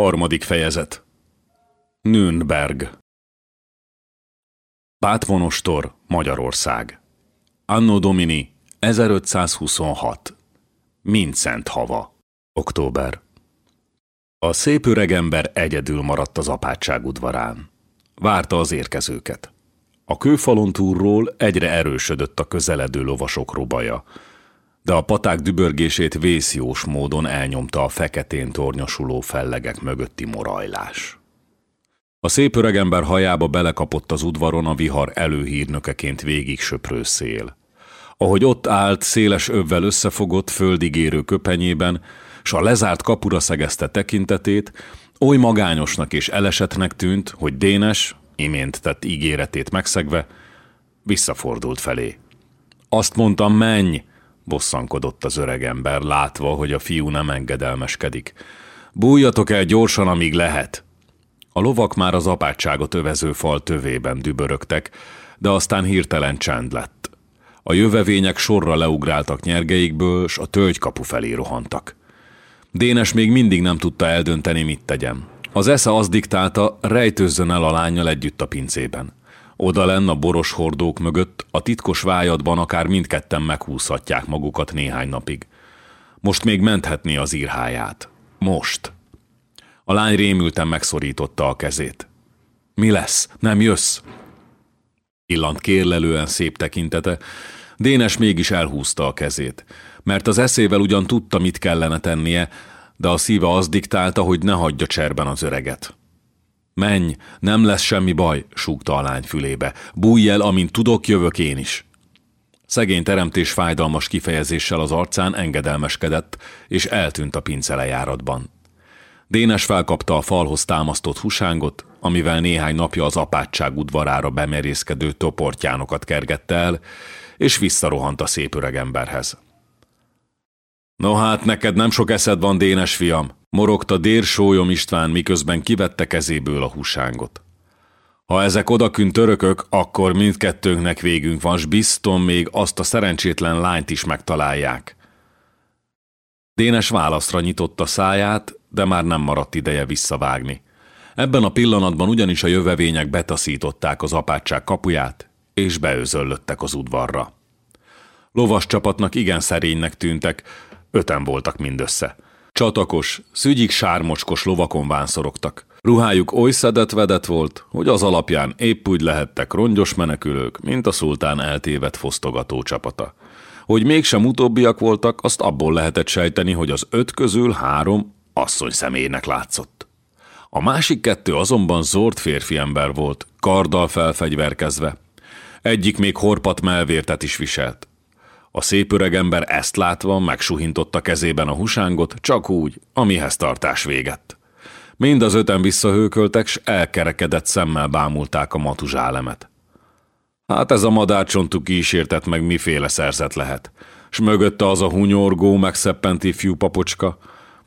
Harmadik fejezet. Nürnberg. Pátmonostor, Magyarország. Anno Domini 1526 Mincent hava. Október. A szép öregember egyedül maradt az apátság udvarán. Várta az érkezőket. A kőfalon túlról egyre erősödött a közeledő lovasok robaja, de a paták dübörgését vészjós módon elnyomta a feketén tornyosuló fellegek mögötti morajlás. A szép öregember hajába belekapott az udvaron a vihar előhírnökeként végig söprő szél. Ahogy ott állt, széles övvel összefogott, földigérő köpenyében, s a lezárt kapura szegezte tekintetét, oly magányosnak és elesetnek tűnt, hogy Dénes, imént tett ígéretét megszegve, visszafordult felé. Azt mondtam, menj! Bosszankodott az öregember, látva, hogy a fiú nem engedelmeskedik. Bújjatok el gyorsan, amíg lehet! A lovak már az apátságot övező fal tövében dübörögtek, de aztán hirtelen csend lett. A jövevények sorra leugráltak nyergeikből, s a tölgykapu felé rohantak. Dénes még mindig nem tudta eldönteni, mit tegyen. Az esze az diktálta, rejtőzzön el a lányjal együtt a pincében. Oda lenn a boros hordók mögött, a titkos vájadban akár mindketten meghúzhatják magukat néhány napig. Most még menthetné az írháját. Most. A lány rémülten megszorította a kezét. Mi lesz? Nem jössz? Illant kérlelően szép tekintete, Dénes mégis elhúzta a kezét, mert az eszével ugyan tudta, mit kellene tennie, de a szíve az diktálta, hogy ne hagyja cserben az öreget. Menj, nem lesz semmi baj, súgta a lány fülébe. Bújj el, amint tudok, jövök én is. Szegény teremtés fájdalmas kifejezéssel az arcán engedelmeskedett, és eltűnt a pincelejáratban. Dénes felkapta a falhoz támasztott husángot, amivel néhány napja az apátság udvarára bemerészkedő toportjánokat kergette el, és visszarohant a szép öregemberhez. No hát, neked nem sok eszed van, Dénes fiam, morogta dérsólyom István, miközben kivette kezéből a húsángot. Ha ezek odakünt törökök, akkor mindkettőnknek végünk van, s bizton még azt a szerencsétlen lányt is megtalálják. Dénes válaszra nyitotta száját, de már nem maradt ideje visszavágni. Ebben a pillanatban ugyanis a jövevények betaszították az apátság kapuját, és beőzöllöttek az udvarra. Lovas csapatnak igen szerénynek tűntek, öten voltak mindössze. Csatakos, szügyik sármocskos lovakon vánszorogtak. Ruhájuk oly szedett-vedett volt, hogy az alapján épp úgy lehettek rongyos menekülők, mint a szultán eltévedt fosztogató csapata. Hogy mégsem utóbbiak voltak, azt abból lehetett sejteni, hogy az öt közül három asszony személynek látszott. A másik kettő azonban zord férfi ember volt, karddal felfegyverkezve. Egyik még horpat melvértet is viselt. A szép öregember ezt látva megsuhintotta kezében a husángot, csak úgy, amihez tartás végett. Mind az öten visszahőköltek, s elkerekedett szemmel bámulták a matuzsálemet. Hát ez a madárcsontú kísértet meg miféle szerzet lehet, s mögötte az a hunyorgó, megszeppenti fiú papocska,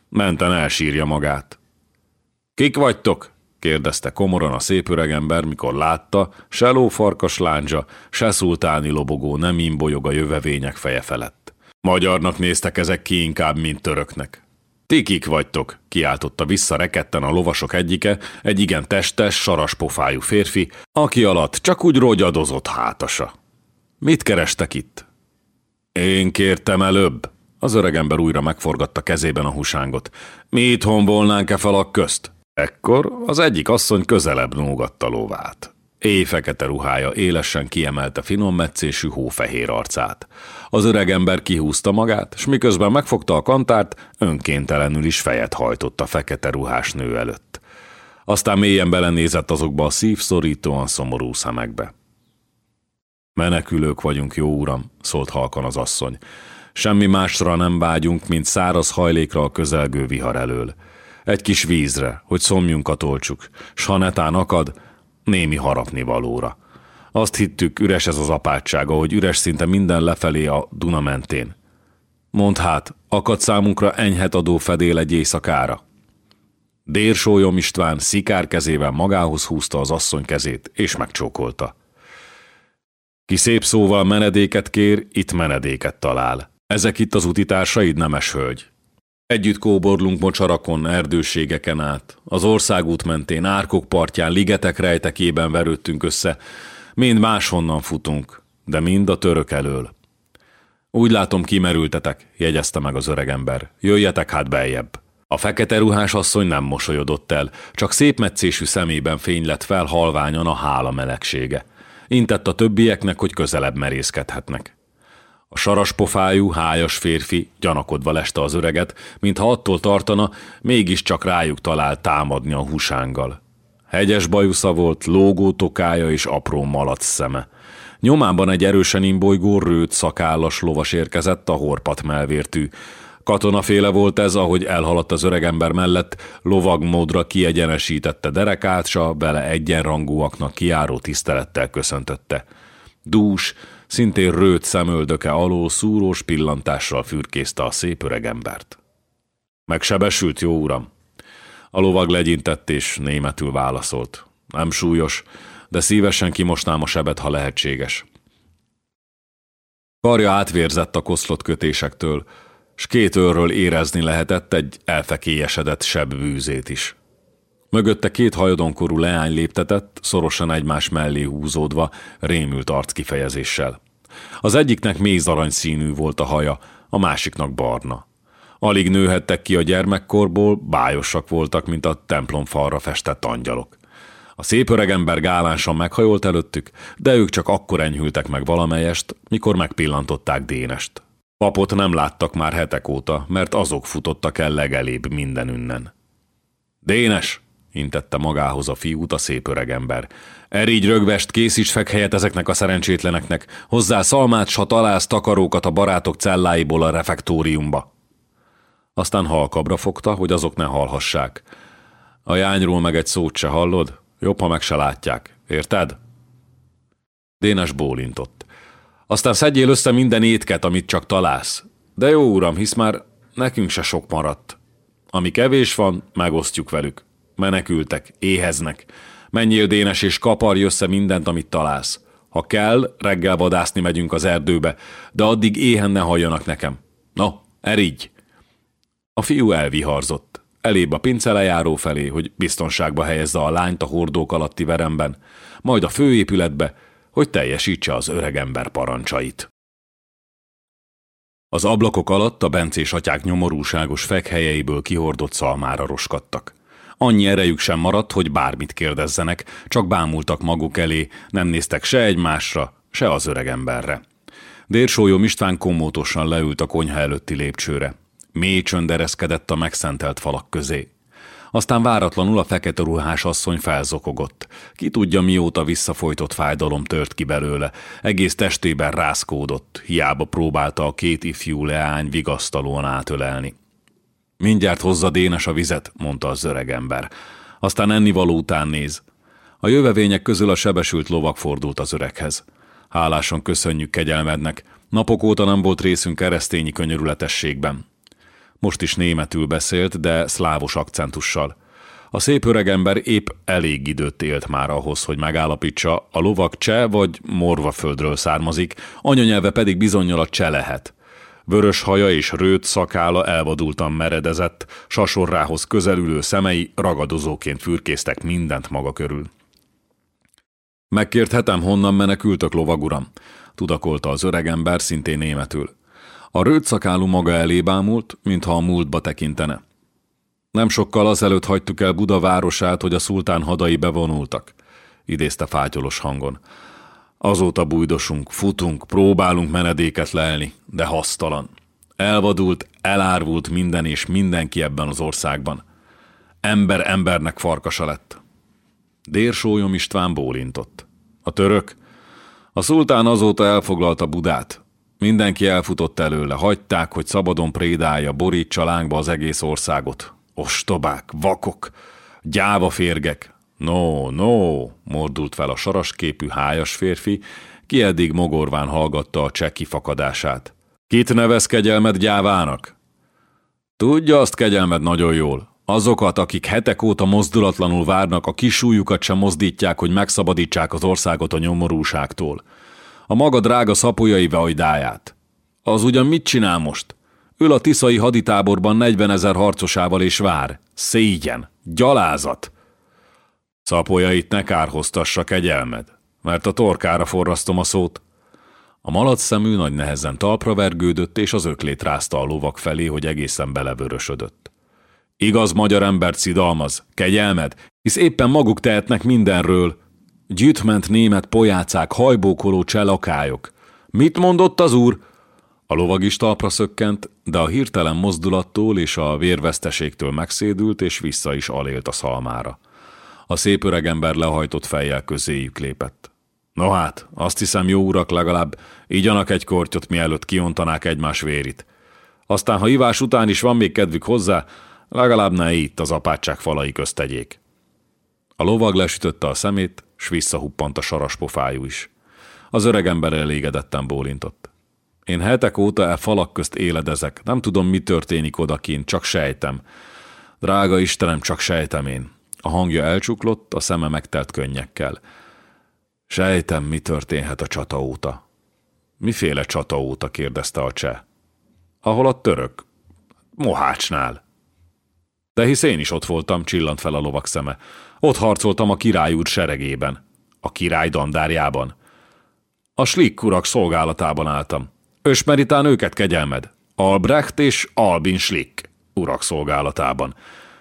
menten elsírja magát. Kik vagytok? Kérdezte komoran a szép öregember, mikor látta, se lófarkas lándzsa, se szultáni lobogó nem imbolyog a jövevények feje felett. Magyarnak néztek ezek ki inkább, mint töröknek. Ti kik vagytok? kiáltotta vissza reketten a lovasok egyike, egy igen testes, saraspofájú férfi, aki alatt csak úgy rogyadozott hátasa. Mit kerestek itt? Én kértem előbb. Az öregember újra megforgatta kezében a husángot. Mi itthon volnánk-e falak közt? Ekkor az egyik asszony közelebb nógatta lovát. Éjfekete ruhája élesen kiemelte finom meccésű hófehér arcát. Az öregember kihúzta magát, s miközben megfogta a kantárt, önkéntelenül is fejet hajtott a fekete ruhás nő előtt. Aztán mélyen belenézett azokba a szívszorítóan szomorú szemekbe. Menekülők vagyunk, jó uram, szólt halkan az asszony. Semmi másra nem vágyunk, mint száraz hajlékra a közelgő vihar elől. Egy kis vízre, hogy szomjunkat olcsuk, s ha netán akad, némi harapni valóra. Azt hittük, üres ez az apátsága, hogy üres szinte minden lefelé a Duna mentén. Mondd hát, akad számunkra enyhet adó fedél egy éjszakára. Dérsólyom István szikár kezével magához húzta az asszony kezét, és megcsókolta. Ki szép szóval menedéket kér, itt menedéket talál. Ezek itt az utitársaid, nemes hölgy. Együtt kóborlunk mocsarakon, erdőségeken át. Az országút mentén, árkok partján, ligetek rejtekében verődtünk össze. Mind máshonnan futunk, de mind a török elől. Úgy látom, kimerültetek, jegyezte meg az öregember. Jöjjetek hát beljebb. A fekete ruhás asszony nem mosolyodott el, csak szép meccésű szemében fény lett fel halványan a hála melegsége. Intett a többieknek, hogy közelebb merészkedhetnek. A saraspofájú, hájas férfi gyanakodva leste az öreget, mintha attól tartana, mégiscsak rájuk talált támadni a húsánggal. Hegyes bajusza volt, lógó tokája és apró malac szeme. Nyomában egy erősen imbolygó rőt szakállas lovas érkezett a horpat melvértű. Katonaféle volt ez, ahogy elhaladt az öregember mellett, lovag módra kiegyenesítette derekát, s a bele egyenrangúaknak kiáró tisztelettel köszöntötte. Dús, szintén rőt szemöldöke alól szúrós pillantással fürkészte a szép öregembert. Megsebesült, jó uram? A lovag legyintett és németül válaszolt. Nem súlyos, de szívesen kimosnám a sebet, ha lehetséges. Karja átvérzett a koszlott kötésektől, s két őrről érezni lehetett egy elfekélyesedett sebb bűzét is. Mögötte két hajadonkorú leány léptetett, szorosan egymás mellé húzódva, rémült arckifejezéssel. Az egyiknek mézarany színű volt a haja, a másiknak barna. Alig nőhettek ki a gyermekkorból, bájosak voltak, mint a templom falra festett angyalok. A szép öregember gálánsan meghajolt előttük, de ők csak akkor enyhültek meg valamelyest, mikor megpillantották Dénest. Papot nem láttak már hetek óta, mert azok futottak el legelébb mindenünnen. Dénes! Intette magához a fiút a szép öregember. Erígy rögvest, készíts fekhelyet ezeknek a szerencsétleneknek, hozzá szalmát, s ha találsz takarókat a barátok celláiból a refektóriumba. Aztán halkabra fogta, hogy azok ne hallhassák. A jányról meg egy szót se hallod? Jobb, ha meg se látják. Érted? Dénes bólintott. Aztán szedjél össze minden étket, amit csak találsz. De jó uram, hisz már nekünk se sok maradt. Ami kevés van, megosztjuk velük. Menekültek, éheznek. Menjél Dénes és kaparj össze mindent, amit találsz. Ha kell, reggel vadászni megyünk az erdőbe, de addig éhen ne halljanak nekem. No, erigy! A fiú elviharzott. Elébb a pincelejáró felé, hogy biztonságba helyezze a lányt a hordók alatti veremben, majd a főépületbe, hogy teljesítse az öregember parancsait. Az ablakok alatt a bencés atyák nyomorúságos fekhelyeiből kihordott szalmára roskadtak. Annyi erejük sem maradt, hogy bármit kérdezzenek, csak bámultak maguk elé, nem néztek se egymásra, se az öregemberre. Dérsólyom István komótosan leült a konyha előtti lépcsőre. Mély csönd ereszkedett a megszentelt falak közé. Aztán váratlanul a fekete ruhás asszony felzokogott. Ki tudja, mióta visszafolytott fájdalom tört ki belőle. Egész testében rászkódott, hiába próbálta a két ifjú leány vigasztalóan átölelni. Mindjárt hozza Dénes a vizet, mondta az öreg ember. Aztán ennivaló után néz. A jövevények közül a sebesült lovak fordult az öreghez. Hálásan köszönjük kegyelmednek. Napok óta nem volt részünk keresztényi könyörületességben. Most is németül beszélt, de szlávos akcentussal. A szép öregember épp elég időt élt már ahhoz, hogy megállapítsa, a lovak cseh vagy morvaföldről származik, anyanyelve pedig bizonyal a cseh lehet. Vörös haja és rőt szakála elvadultan meredezett, sasorrához közelülő szemei ragadozóként fürkésztek mindent maga körül. Megkérthetem, honnan menekültök, lovaguram? tudakolta az öregember szintén németül. A rőtszakálú maga elé bámult, mintha a múltba tekintene. Nem sokkal azelőtt hagytuk el Buda városát, hogy a szultán hadai bevonultak, idézte fátyolos hangon. Azóta bújdosunk, futunk, próbálunk menedéket lelni, de hasztalan. Elvadult, elárvult minden és mindenki ebben az országban. Ember embernek farkasa lett. Dérsólyom István bólintott. A török? A szultán azóta elfoglalta Budát, Mindenki elfutott előle, hagyták, hogy szabadon prédálja, borítsa lángba az egész országot. Ostobák, vakok, gyáva férgek. No, no, mordult fel a sarasképű hájas férfi, ki eddig mogorván hallgatta a cseh kifakadását. Kit nevez kegyelmed gyávának? Tudja azt kegyelmed nagyon jól. Azokat, akik hetek óta mozdulatlanul várnak, a kisújukat sem mozdítják, hogy megszabadítsák az országot a nyomorúságtól a maga drága szapolyai vajdáját. Az ugyan mit csinál most? Ül a tiszai haditáborban 40 ezer harcosával és vár. Szégyen, gyalázat. Szapolyait ne kárhoztassa kegyelmed, mert a torkára forrasztom a szót. A malac szemű nagy nehezen talpra vergődött, és az öklét rázta a lovak felé, hogy egészen belevörösödött. Igaz magyar embert szidalmaz, kegyelmed, hisz éppen maguk tehetnek mindenről. Gyűjtment német pojácák, hajbókoló cselakályok. Mit mondott az úr? A lovag is talpra szökkent, de a hirtelen mozdulattól és a vérveszteségtől megszédült, és vissza is alélt a szalmára. A szép öregember lehajtott fejjel közéjük lépett. No hát, azt hiszem jó urak legalább igyanak egy kortyot, mielőtt kiontanák egymás vérit. Aztán, ha ivás után is van még kedvük hozzá, legalább ne itt az apátság falai közt tegyék. A lovag lesütötte a szemét, s visszahuppant a saraspofájú is. Az öregember elégedetten bólintott. Én hetek óta e falak közt éledezek, nem tudom, mi történik odakint, csak sejtem. Drága Istenem, csak sejtem én. A hangja elcsuklott, a szeme megtelt könnyekkel. Sejtem, mi történhet a csata óta. Miféle csata óta? kérdezte a cseh. Ahol a török. Mohácsnál. De hisz én is ott voltam, csillant fel a lovak szeme. Ott harcoltam a király úr seregében. A király dandárjában. A slik urak szolgálatában álltam. Ösmeritán őket kegyelmed. Albrecht és Albin Schlick urak szolgálatában.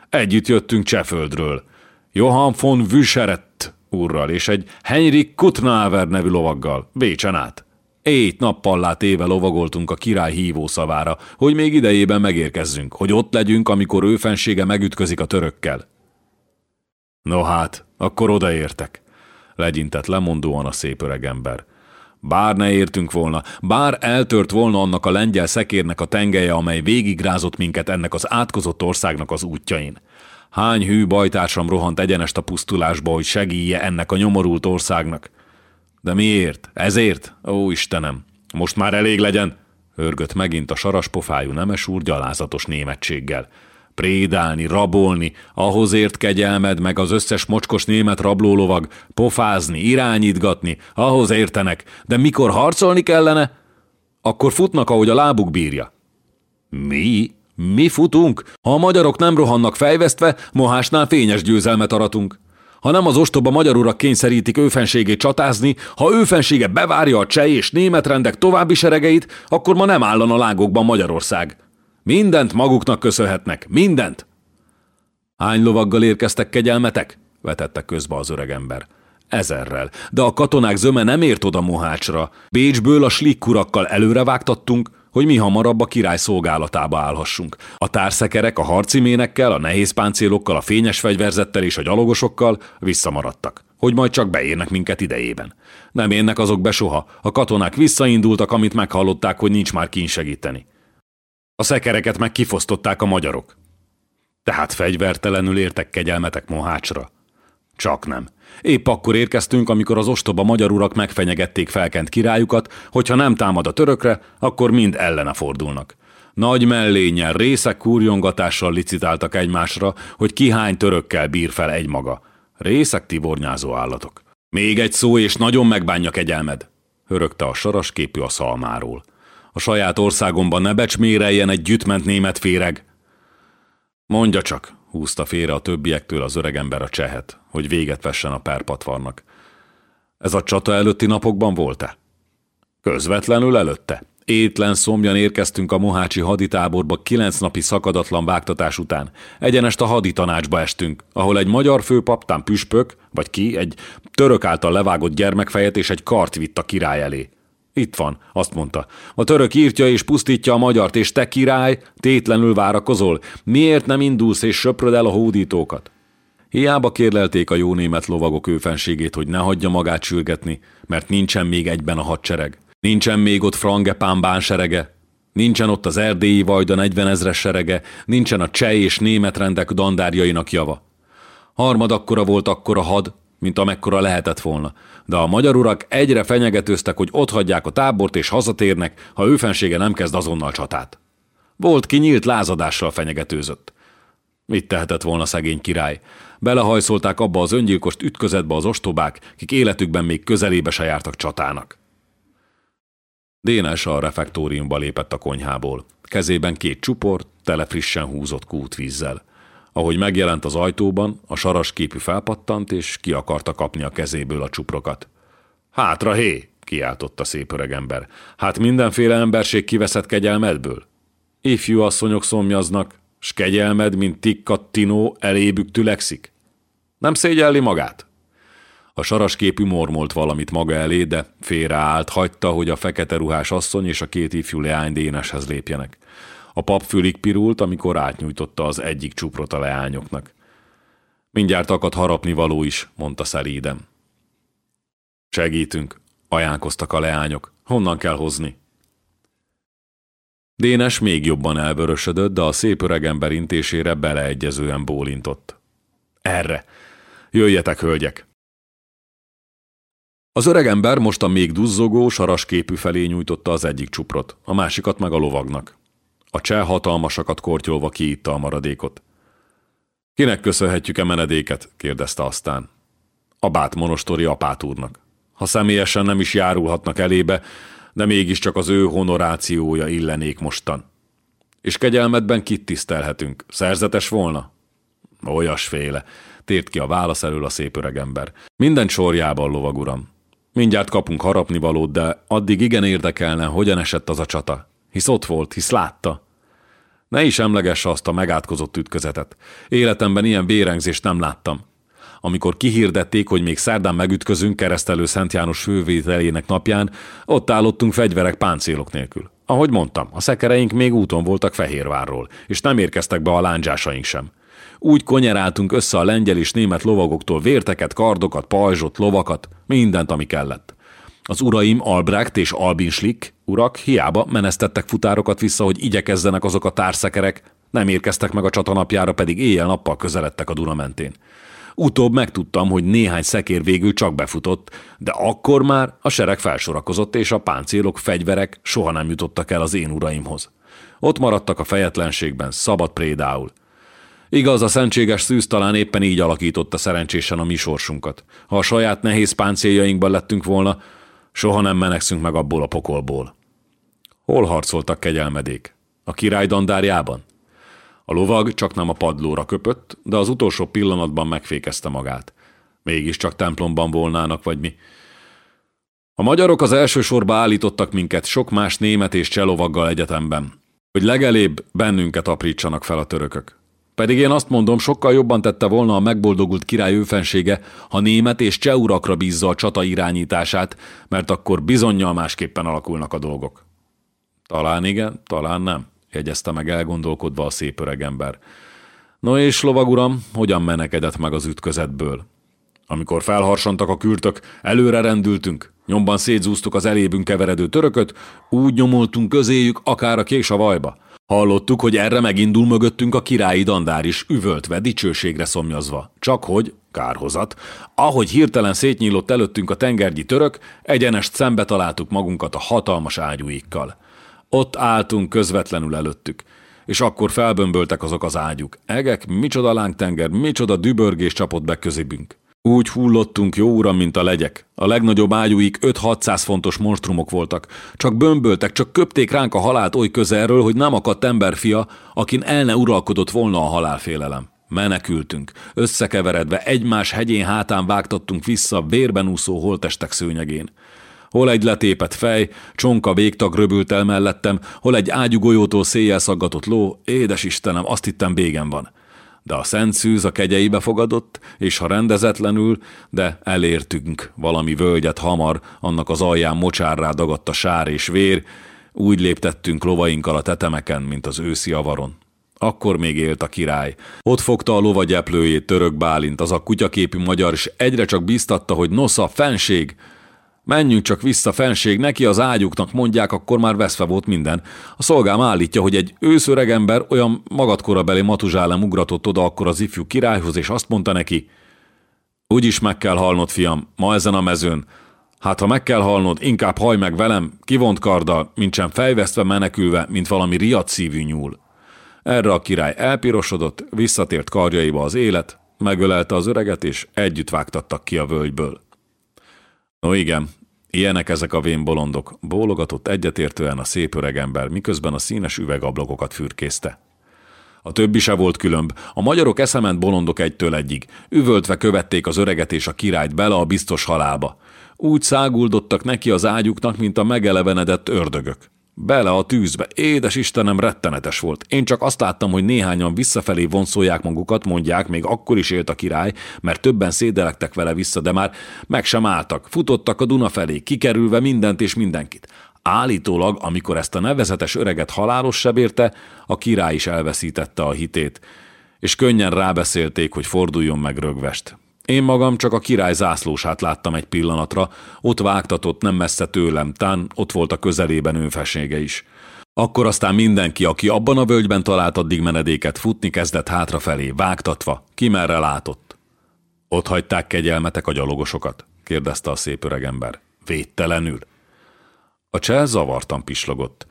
Együtt jöttünk Cseföldről. Johann von Wüscheret úrral és egy Henrik Kutnáver nevű lovaggal, Bécsen át. Ét nappal éve lovagoltunk a király hívó szavára, hogy még idejében megérkezzünk, hogy ott legyünk, amikor ő fensége megütközik a törökkel. No hát, akkor odaértek, legyintett lemondóan a szép öregember. Bár ne értünk volna, bár eltört volna annak a lengyel szekérnek a tengelye, amely végigrázott minket ennek az átkozott országnak az útjain. Hány hű bajtársam rohant egyenest a pusztulásba, hogy segíje ennek a nyomorult országnak. De miért? Ezért? Ó, Istenem! Most már elég legyen! Hörgött megint a saraspofájú nemes úr gyalázatos németséggel. Prédálni, rabolni, ahhoz ért kegyelmed meg az összes mocskos német rablólovag, pofázni, irányítgatni, ahhoz értenek, de mikor harcolni kellene, akkor futnak, ahogy a lábuk bírja. Mi? Mi futunk? Ha a magyarok nem rohannak fejvesztve, Mohásnál fényes győzelmet aratunk. Ha nem az ostoba magyar urak kényszerítik őfenségét csatázni, ha őfensége bevárja a cseh és német rendek további seregeit, akkor ma nem állan a lágokban Magyarország. Mindent maguknak köszönhetnek, mindent! Hány lovaggal érkeztek kegyelmetek? vetette közbe az öregember. Ezerrel, de a katonák zöme nem ért oda Mohácsra. Bécsből a slikkurakkal előre vágtattunk, hogy mi hamarabb a király szolgálatába állhassunk. A társzekerek a harciménekkel, a nehéz páncélokkal, a fényes fegyverzettel és a gyalogosokkal visszamaradtak, hogy majd csak beérnek minket idejében. Nem érnek azok be soha, a katonák visszaindultak, amit meghallották, hogy nincs már kín segíteni. A szekereket meg kifosztották a magyarok. Tehát fegyvertelenül értek kegyelmetek Mohácsra. Csak nem. Épp akkor érkeztünk, amikor az ostoba magyar urak megfenyegették felkent királyukat, hogyha nem támad a törökre, akkor mind ellene fordulnak. Nagy mellényel, részek kúrjongatással licitáltak egymásra, hogy ki hány törökkel bír fel egymaga. Részek tibornyázó állatok. Még egy szó, és nagyon megbánja kegyelmed, hörögte a saras képű a szalmáról. A saját országomban ne becsméreljen egy gyütment német féreg. Mondja csak, húzta félre a többiektől az öregember a csehet, hogy véget vessen a perpatvarnak. Ez a csata előtti napokban volt-e? Közvetlenül előtte. Étlen szomjan érkeztünk a Mohácsi haditáborba kilenc napi szakadatlan vágtatás után. Egyenest a haditanácsba estünk, ahol egy magyar főpaptán püspök, vagy ki, egy török által levágott gyermekfejet és egy kart vitt a király elé. Itt van, azt mondta. A török írtja és pusztítja a magyart, és te király, tétlenül várakozol. Miért nem indulsz és söpröd el a hódítókat? Hiába kérlelték a jó német lovagok őfenségét, hogy ne hagyja magát sürgetni, mert nincsen még egyben a hadsereg. Nincsen még ott Frangepán serege, nincsen ott az erdélyi vajda 40 ezres serege, nincsen a cseh és német rendek dandárjainak java. Harmad akkora volt akkor a had, mint amekkora lehetett volna. De a magyar urak egyre fenyegetőztek, hogy otthagyják a tábort és hazatérnek, ha őfensége nem kezd azonnal csatát. Volt ki nyílt lázadással fenyegetőzött. Mit tehetett volna szegény király? Belehajszolták abba az öngyilkost ütközetbe az ostobák, kik életükben még közelébe se jártak csatának. Dénes a refektóriumba lépett a konyhából. Kezében két csupor, tele frissen húzott kútvízzel. Ahogy megjelent az ajtóban, a saras képű felpattant, és ki akarta kapni a kezéből a csuprokat. Hátra, hé! kiáltotta szép öregember. Hát mindenféle emberség kiveszett kegyelmedből? Ifjú asszonyok szomjaznak, s kegyelmed, mint tikkat tinó, elébük tülekszik? Nem szégyelli magát? A sarasképű mormolt valamit maga elé, de félreállt, hagyta, hogy a fekete ruhás asszony és a két ifjú leány Déneshez lépjenek. A pap fülig pirult, amikor átnyújtotta az egyik csuprot a leányoknak. Mindjárt akad harapni való is, mondta szelídem. Segítünk, ajánkoztak a leányok. Honnan kell hozni? Dénes még jobban elvörösödött, de a szép öregember intésére beleegyezően bólintott. Erre! Jöjjetek, hölgyek! Az öregember most a még duzzogó, sarasképű felé nyújtotta az egyik csuprot, a másikat meg a lovagnak. A cseh hatalmasakat kortyolva kiitta a maradékot. Kinek köszönhetjük-e menedéket? kérdezte aztán. A bát monostori apát úrnak. Ha személyesen nem is járulhatnak elébe, de mégiscsak az ő honorációja illenék mostan. És kegyelmedben kit tisztelhetünk? Szerzetes volna? Olyasféle, tért ki a válasz elől a szép öregember. Minden sorjában, lovaguram. Mindjárt kapunk harapnivalót, de addig igen érdekelne, hogyan esett az a csata. Hisz ott volt, hisz látta. Ne is emlegesse azt a megátkozott ütközetet. Életemben ilyen vérengzést nem láttam. Amikor kihirdették, hogy még szerdán megütközünk keresztelő Szent János fővételének napján, ott állottunk fegyverek páncélok nélkül. Ahogy mondtam, a szekereink még úton voltak Fehérvárról, és nem érkeztek be a lándzsásaink sem. Úgy konyeráltunk össze a lengyel és német lovagoktól vérteket, kardokat, pajzsot, lovakat, mindent, ami kellett. Az uraim Albrecht és Albin Schlick urak hiába menesztettek futárokat vissza, hogy igyekezzenek azok a társzekerek, nem érkeztek meg a csatanapjára, pedig éjjel-nappal közeledtek a Duna mentén. Utóbb megtudtam, hogy néhány szekér végül csak befutott, de akkor már a sereg felsorakozott, és a páncélok, fegyverek soha nem jutottak el az én uraimhoz. Ott maradtak a fejetlenségben, szabad prédául. Igaz, a szentséges szűz talán éppen így alakította szerencsésen a mi sorsunkat. Ha a saját nehéz páncéljainkban lettünk volna, soha nem menekszünk meg abból a pokolból. Hol harcoltak kegyelmedék? A király dandárjában? A lovag csak nem a padlóra köpött, de az utolsó pillanatban megfékezte magát. Mégiscsak templomban volnának, vagy mi. A magyarok az első sorba állítottak minket sok más német és cselovaggal egyetemben, hogy legelébb bennünket aprítsanak fel a törökök. Pedig én azt mondom, sokkal jobban tette volna a megboldogult király őfensége, ha német és cseh urakra bízza a csata irányítását, mert akkor bizonyal másképpen alakulnak a dolgok. Talán igen, talán nem jegyezte meg elgondolkodva a szép öregember. No és, lovaguram, hogyan menekedett meg az ütközetből? Amikor felharsantak a kürtök, előre rendültünk, nyomban szétzúztuk az elébünk keveredő törököt, úgy nyomultunk közéjük, akár a kés a vajba. Hallottuk, hogy erre megindul mögöttünk a királyi dandár is, üvöltve, dicsőségre szomjazva. Csak hogy, kárhozat, ahogy hirtelen szétnyílott előttünk a tengergyi török, egyenest szembe találtuk magunkat a hatalmas ágyúikkal. Ott álltunk közvetlenül előttük, és akkor felbömböltek azok az ágyuk. Egek, micsoda lángtenger, micsoda dübörgés csapott be közébünk. Úgy hullottunk, jó uram, mint a legyek. A legnagyobb ágyúik 5-600 fontos monstrumok voltak. Csak bömböltek, csak köpték ránk a halált oly közelről, hogy nem akadt emberfia, akin el ne uralkodott volna a halálfélelem. Menekültünk. Összekeveredve egymás hegyén hátán vágtattunk vissza vérben úszó holtestek szőnyegén. Hol egy letépet fej, csonka végtag röbült el mellettem, hol egy ágyugolyótól széjjel szaggatott ló, édes Istenem, azt hittem bégen van. De a szent szűz a kegyeibe fogadott, és ha rendezetlenül, de elértünk valami völgyet hamar, annak az alján mocsárrá dagadt a sár és vér, úgy léptettünk lovainkkal a tetemeken, mint az őszi avaron. Akkor még élt a király. Ott fogta a lovagyeplőjét török Bálint, az a kutyaképű magyar, és egyre csak biztatta, hogy nosza, fenség, Menjünk csak vissza, fenség, neki az ágyuknak mondják, akkor már veszve volt minden. A szolgám állítja, hogy egy őszöreg ember olyan magadkorabeli matuzsálem ugratott oda akkor az ifjú királyhoz, és azt mondta neki, úgyis meg kell halnod, fiam, ma ezen a mezőn. Hát ha meg kell halnod, inkább haj meg velem, kivont karddal, mintsem fejvesztve menekülve, mint valami riadt szívű nyúl. Erre a király elpirosodott, visszatért karjaiba az élet, megölelte az öreget, és együtt vágtattak ki a völgyből. No igen, Ilyenek ezek a vén bolondok, bólogatott egyetértően a szép öregember, miközben a színes üvegablakokat fürkészte. A többi se volt különb. A magyarok eszement bolondok egytől egyig. Üvöltve követték az öreget és a királyt bele a biztos halálba. Úgy száguldottak neki az ágyuknak, mint a megelevenedett ördögök. Bele a tűzbe. Édes Istenem, rettenetes volt. Én csak azt láttam, hogy néhányan visszafelé vonszolják magukat, mondják, még akkor is élt a király, mert többen szédelektek vele vissza, de már meg sem álltak. Futottak a Duna felé, kikerülve mindent és mindenkit. Állítólag, amikor ezt a nevezetes öreget halálos sebérte, a király is elveszítette a hitét, és könnyen rábeszélték, hogy forduljon meg rögvest. Én magam csak a király zászlósát láttam egy pillanatra, ott vágtatott nem messze tőlem, tán ott volt a közelében önfesége is. Akkor aztán mindenki, aki abban a völgyben talált addig menedéket, futni kezdett hátrafelé, vágtatva, ki merre látott. Ott hagyták kegyelmetek a gyalogosokat? kérdezte a szép öregember. Védtelenül. A csel zavartan pislogott.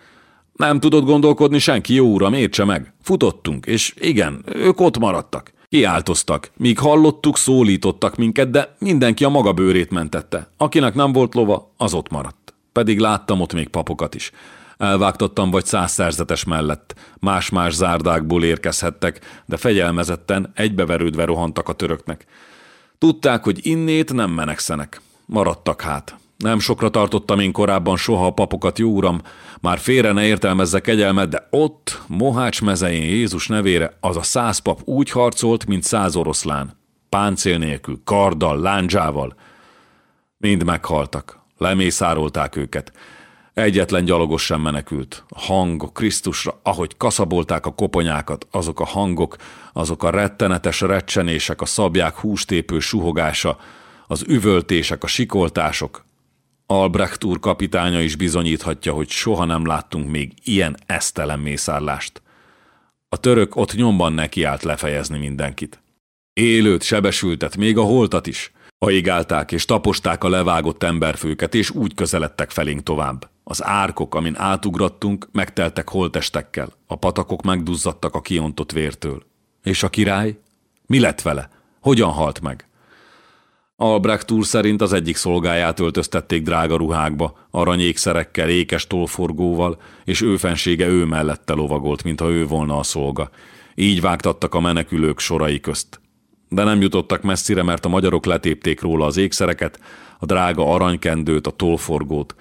Nem tudott gondolkodni senki, jó uram, értse meg. Futottunk, és igen, ők ott maradtak. Kiáltoztak, míg hallottuk, szólítottak minket, de mindenki a maga bőrét mentette. Akinek nem volt lova, az ott maradt. Pedig láttam ott még papokat is. Elvágtottam vagy száz szerzetes mellett. Más-más zárdákból érkezhettek, de fegyelmezetten, egybeverődve rohantak a töröknek. Tudták, hogy innét nem menekszenek. Maradtak hát. Nem sokra tartottam én korábban soha a papokat, jó uram, már félre ne értelmezze kegyelmet, de ott, Mohács mezején Jézus nevére az a száz pap úgy harcolt, mint száz oroszlán. Páncél nélkül, karddal, lándzsával. Mind meghaltak. Lemészárolták őket. Egyetlen gyalogos sem menekült. A hangok Krisztusra, ahogy kaszabolták a koponyákat, azok a hangok, azok a rettenetes recsenések, a szabják hústépő suhogása, az üvöltések, a sikoltások, Albrecht úr kapitánya is bizonyíthatja, hogy soha nem láttunk még ilyen esztelen mészárlást. A török ott nyomban nekiállt lefejezni mindenkit. Élőt, sebesültet, még a holtat is. Haigálták és taposták a levágott emberfőket, és úgy közeledtek felénk tovább. Az árkok, amin átugrattunk, megteltek holtestekkel, a patakok megduzzadtak a kiontott vértől. És a király? Mi lett vele? Hogyan halt meg? Albrecht úr szerint az egyik szolgáját öltöztették drága ruhákba, aranyékszerekkel, ékes tolforgóval, és őfensége ő mellette lovagolt, mintha ő volna a szolga. Így vágtattak a menekülők sorai közt. De nem jutottak messzire, mert a magyarok letépték róla az ékszereket, a drága aranykendőt, a tolforgót.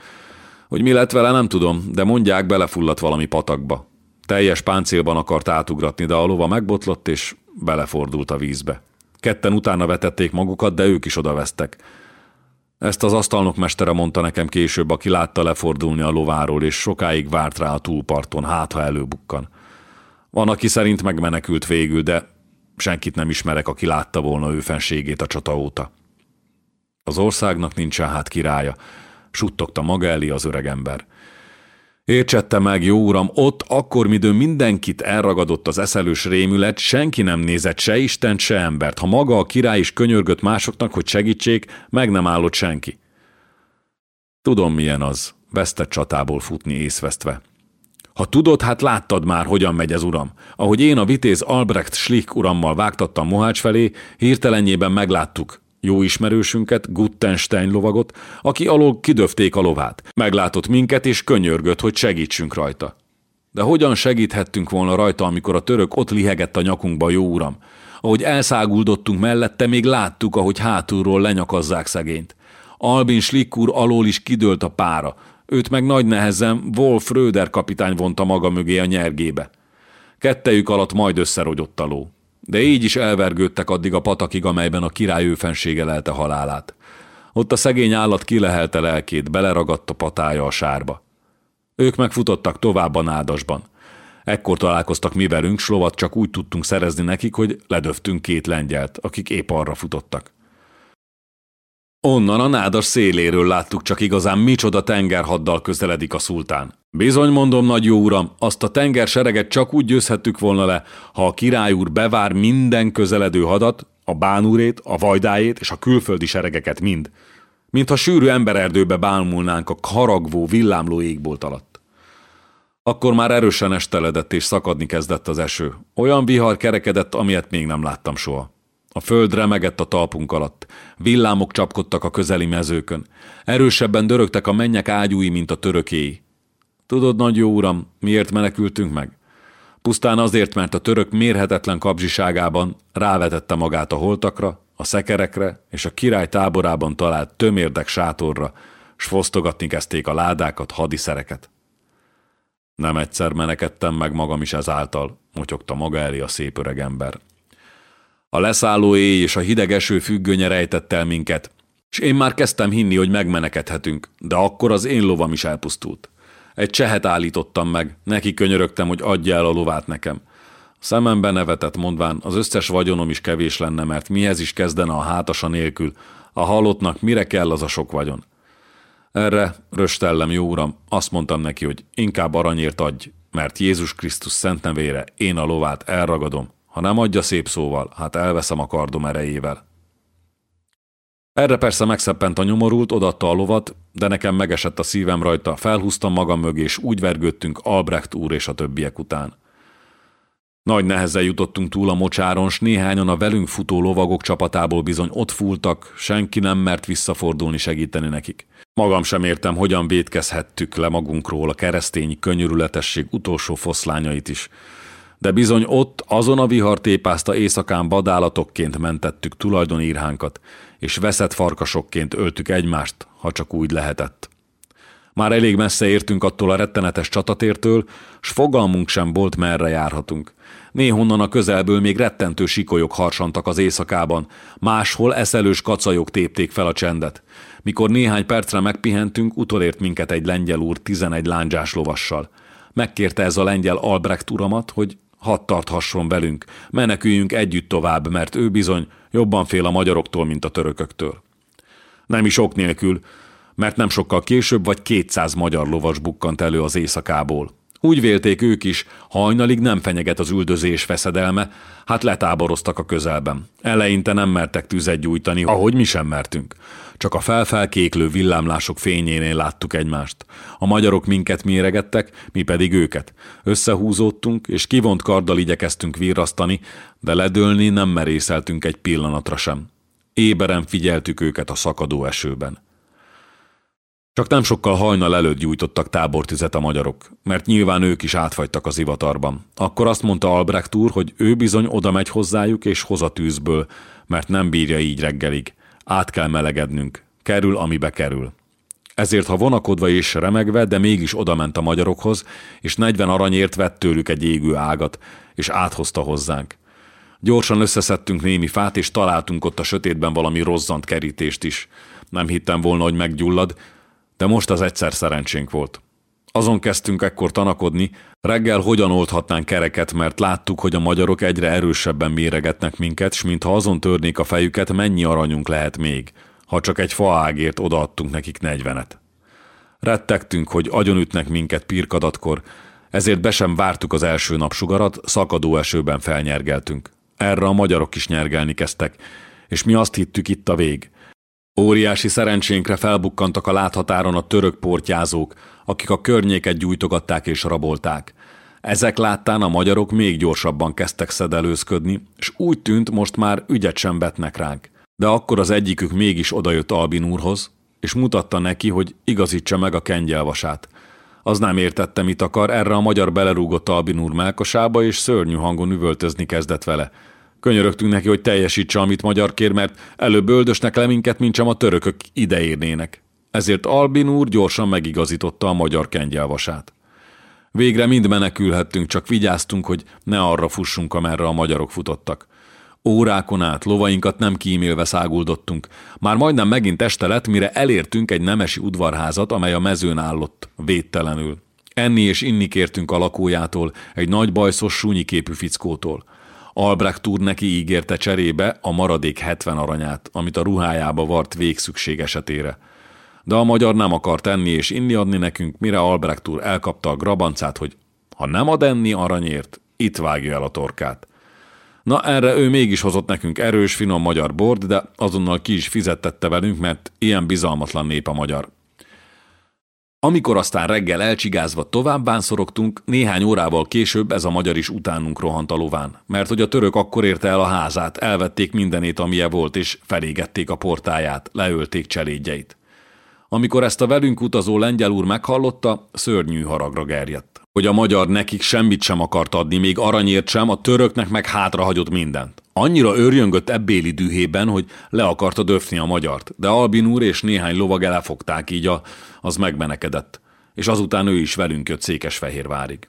Hogy mi lett vele, nem tudom, de mondják, belefulladt valami patakba. Teljes páncélban akart átugratni, de a lova megbotlott, és belefordult a vízbe. Ketten utána vetették magukat, de ők is odavesztek. Ezt az asztalnok mestere mondta nekem később, aki látta lefordulni a lováról, és sokáig várt rá a túlparton, hát ha előbukkan. Van, aki szerint megmenekült végül, de senkit nem ismerek, aki látta volna ő fenségét a csata óta. Az országnak nincsen hát királya, suttogta maga elé az öregember. Értsette meg, jó uram, ott akkor, midőn mindenkit elragadott az eszelős rémület, senki nem nézett se Isten, se embert. Ha maga a király is könyörgött másoknak, hogy segítsék, meg nem állott senki. Tudom, milyen az, vesztett csatából futni észvesztve. Ha tudod, hát láttad már, hogyan megy ez uram. Ahogy én a vitéz Albrecht Schlick urammal vágtattam Mohács felé, hirtelenjében megláttuk jó ismerősünket, Guttenstein lovagot, aki alól kidöfték a lovát. Meglátott minket, és könyörgött, hogy segítsünk rajta. De hogyan segíthettünk volna rajta, amikor a török ott lihegett a nyakunkba, jó uram? Ahogy elszáguldottunk mellette, még láttuk, ahogy hátulról lenyakazzák szegényt. Albin Schlickur alól is kidőlt a pára. Őt meg nagy nehezen Wolf Röder kapitány vonta maga mögé a nyergébe. Kettejük alatt majd összerogyott a ló. De így is elvergődtek addig a patakig, amelyben a király őfensége lelte halálát. Ott a szegény állat kilehelte lelkét, beleragadt a patája a sárba. Ők megfutottak tovább a nádasban. Ekkor találkoztak mi velünk, s csak úgy tudtunk szerezni nekik, hogy ledöftünk két lengyelt, akik épp arra futottak. Onnan a nádas széléről láttuk csak igazán micsoda tengerhaddal közeledik a szultán. Bizony mondom, nagy jó uram, azt a tenger sereget csak úgy győzhettük volna le, ha a király úr bevár minden közeledő hadat, a bánúrét, a vajdájét és a külföldi seregeket mind. Mintha sűrű embererdőbe bálmulnánk a haragvó, villámló égbolt alatt. Akkor már erősen esteledett és szakadni kezdett az eső. Olyan vihar kerekedett, amilyet még nem láttam soha. A föld remegett a talpunk alatt. Villámok csapkodtak a közeli mezőkön. Erősebben dörögtek a mennyek ágyúi, mint a törökéi. Tudod, nagy jó uram, miért menekültünk meg? Pusztán azért, mert a török mérhetetlen kapzsiságában rávetette magát a holtakra, a szekerekre és a király táborában talált tömérdek sátorra, s fosztogatni kezdték a ládákat, hadiszereket. Nem egyszer menekedtem meg magam is ezáltal, motyogta maga elé a szép öreg ember. A leszálló éj és a hideg eső függönye rejtett el minket, és én már kezdtem hinni, hogy megmenekedhetünk, de akkor az én lovam is elpusztult. Egy csehet állítottam meg, neki könyörögtem, hogy adja el a lovát nekem. A szemembe nevetett mondván, az összes vagyonom is kevés lenne, mert mihez is kezdene a hátasa nélkül, a halottnak mire kell az a sok vagyon. Erre, röstellem, jó uram, azt mondtam neki, hogy inkább aranyért adj, mert Jézus Krisztus szent nevére én a lovát elragadom, ha nem adja szép szóval, hát elveszem a kardom erejével. Erre persze megszeppent a nyomorult, odatta a lovat, de nekem megesett a szívem rajta, felhúztam magam mögé, és úgy vergődtünk Albrecht úr és a többiek után. Nagy nehezen jutottunk túl a mocsáron, s néhányan a velünk futó lovagok csapatából bizony ott fúltak, senki nem mert visszafordulni segíteni nekik. Magam sem értem, hogyan védkezhettük le magunkról a keresztény könyörületesség utolsó foszlányait is. De bizony ott, azon a vihartépázta éjszakán badálatokként mentettük tulajdonírhánkat, és veszett farkasokként öltük egymást, ha csak úgy lehetett. Már elég messze értünk attól a rettenetes csatatértől, s fogalmunk sem volt, merre járhatunk. Néhonnan a közelből még rettentő sikolyok harsantak az éjszakában, máshol eszelős kacajok tépték fel a csendet. Mikor néhány percre megpihentünk, utolért minket egy lengyel úr tizenegy lándzsás lovassal. Megkérte ez a lengyel Albrecht uramat, hogy hadd tarthasson velünk, meneküljünk együtt tovább, mert ő bizony jobban fél a magyaroktól, mint a törököktől. Nem is ok nélkül, mert nem sokkal később vagy 200 magyar lovas bukkant elő az éjszakából. Úgy vélték ők is, hajnalig nem fenyeget az üldözés feszedelme, hát letáboroztak a közelben. Eleinte nem mertek tüzet gyújtani, ahogy mi sem mertünk. Csak a felfelkéklő villámlások fényénél láttuk egymást. A magyarok minket méregettek, mi pedig őket. Összehúzódtunk, és kivont karddal igyekeztünk virrasztani, de ledőlni nem merészeltünk egy pillanatra sem. Éberen figyeltük őket a szakadó esőben. Csak nem sokkal hajnal előtt gyújtottak tábortüzet a magyarok, mert nyilván ők is átfagytak az ivatarban. Akkor azt mondta Albrecht úr, hogy ő bizony oda megy hozzájuk és hoz a tűzből, mert nem bírja így reggelig. Át kell melegednünk. Kerül, amibe kerül. Ezért, ha vonakodva és remegve, de mégis odament a magyarokhoz, és 40 aranyért vett tőlük egy égő ágat, és áthozta hozzánk. Gyorsan összeszedtünk némi fát, és találtunk ott a sötétben valami rozzant kerítést is. Nem hittem volna, hogy meggyullad, de most az egyszer szerencsénk volt. Azon kezdtünk ekkor tanakodni, reggel hogyan oldhatnánk kereket, mert láttuk, hogy a magyarok egyre erősebben méregetnek minket, s mintha azon törnék a fejüket, mennyi aranyunk lehet még, ha csak egy faágért odaadtunk nekik negyvenet. Rettegtünk, hogy agyonütnek minket pirkadatkor, ezért be sem vártuk az első napsugarat, szakadó esőben felnyergeltünk. Erre a magyarok is nyergelni kezdtek, és mi azt hittük itt a vég. Óriási szerencsénkre felbukkantak a láthatáron a török portyázók, akik a környéket gyújtogatták és rabolták. Ezek láttán a magyarok még gyorsabban kezdtek szedelőzködni, és úgy tűnt, most már ügyet sem vetnek ránk. De akkor az egyikük mégis odajött Albin úrhoz, és mutatta neki, hogy igazítsa meg a kengyelvasát. Az nem értette, mit akar, erre a magyar belerúgott Albin úr melkosába, és szörnyű hangon üvöltözni kezdett vele – Könyörögtünk neki, hogy teljesítse, amit magyar kér, mert előbb öldösnek le minket, mint sem a törökök ideérnének. Ezért Albin úr gyorsan megigazította a magyar kengyelvasát. Végre mind menekülhettünk, csak vigyáztunk, hogy ne arra fussunk, amerre a magyarok futottak. Órákon át lovainkat nem kímélve száguldottunk. Már majdnem megint este lett, mire elértünk egy nemesi udvarházat, amely a mezőn állott, védtelenül. Enni és inni kértünk a lakójától, egy nagy bajszos súnyi-képű fickótól. Albrecht úr neki ígérte cserébe a maradék 70 aranyát, amit a ruhájába vart végszükség esetére. De a magyar nem akart tenni és inni adni nekünk, mire Albrecht úr elkapta a grabancát, hogy ha nem ad enni aranyért, itt vágja el a torkát. Na erre ő mégis hozott nekünk erős, finom magyar bort, de azonnal ki is fizettette velünk, mert ilyen bizalmatlan nép a magyar. Amikor aztán reggel elcsigázva tovább bánszorogtunk, néhány órával később ez a magyar is utánunk rohant a lován, mert hogy a török akkor érte el a házát, elvették mindenét, amilyen volt, és felégették a portáját, leölték cselédjeit. Amikor ezt a velünk utazó lengyel úr meghallotta, szörnyű haragra gerjedt. Hogy a magyar nekik semmit sem akart adni, még aranyért sem, a töröknek meg hátrahagyott mindent. Annyira örjöngött ebbéli dühében, hogy le akarta döfni a magyart, de Albin úr és néhány lovag elefogták, így a, az megmenekedett, és azután ő is velünk jött Székesfehérvárig.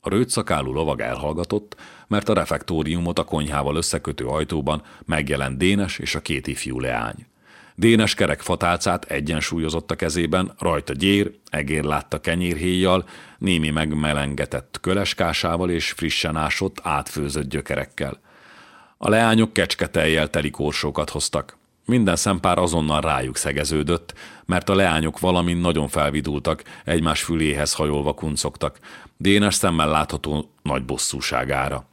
A rőtszakálú lovag elhallgatott, mert a refektóriumot a konyhával összekötő ajtóban megjelent Dénes és a két ifjú leány. Dénes kerek fatálcát egyensúlyozott a kezében, rajta gyér, egér látta kenyérhéjjal, némi megmelengetett köleskásával és frissen ásott, átfőzött gyökerekkel. A leányok kecsketejjel teli korsókat hoztak. Minden szempár azonnal rájuk szegeződött, mert a leányok valamint nagyon felvidultak, egymás füléhez hajolva kuncogtak, Dénes szemmel látható nagy bosszúságára.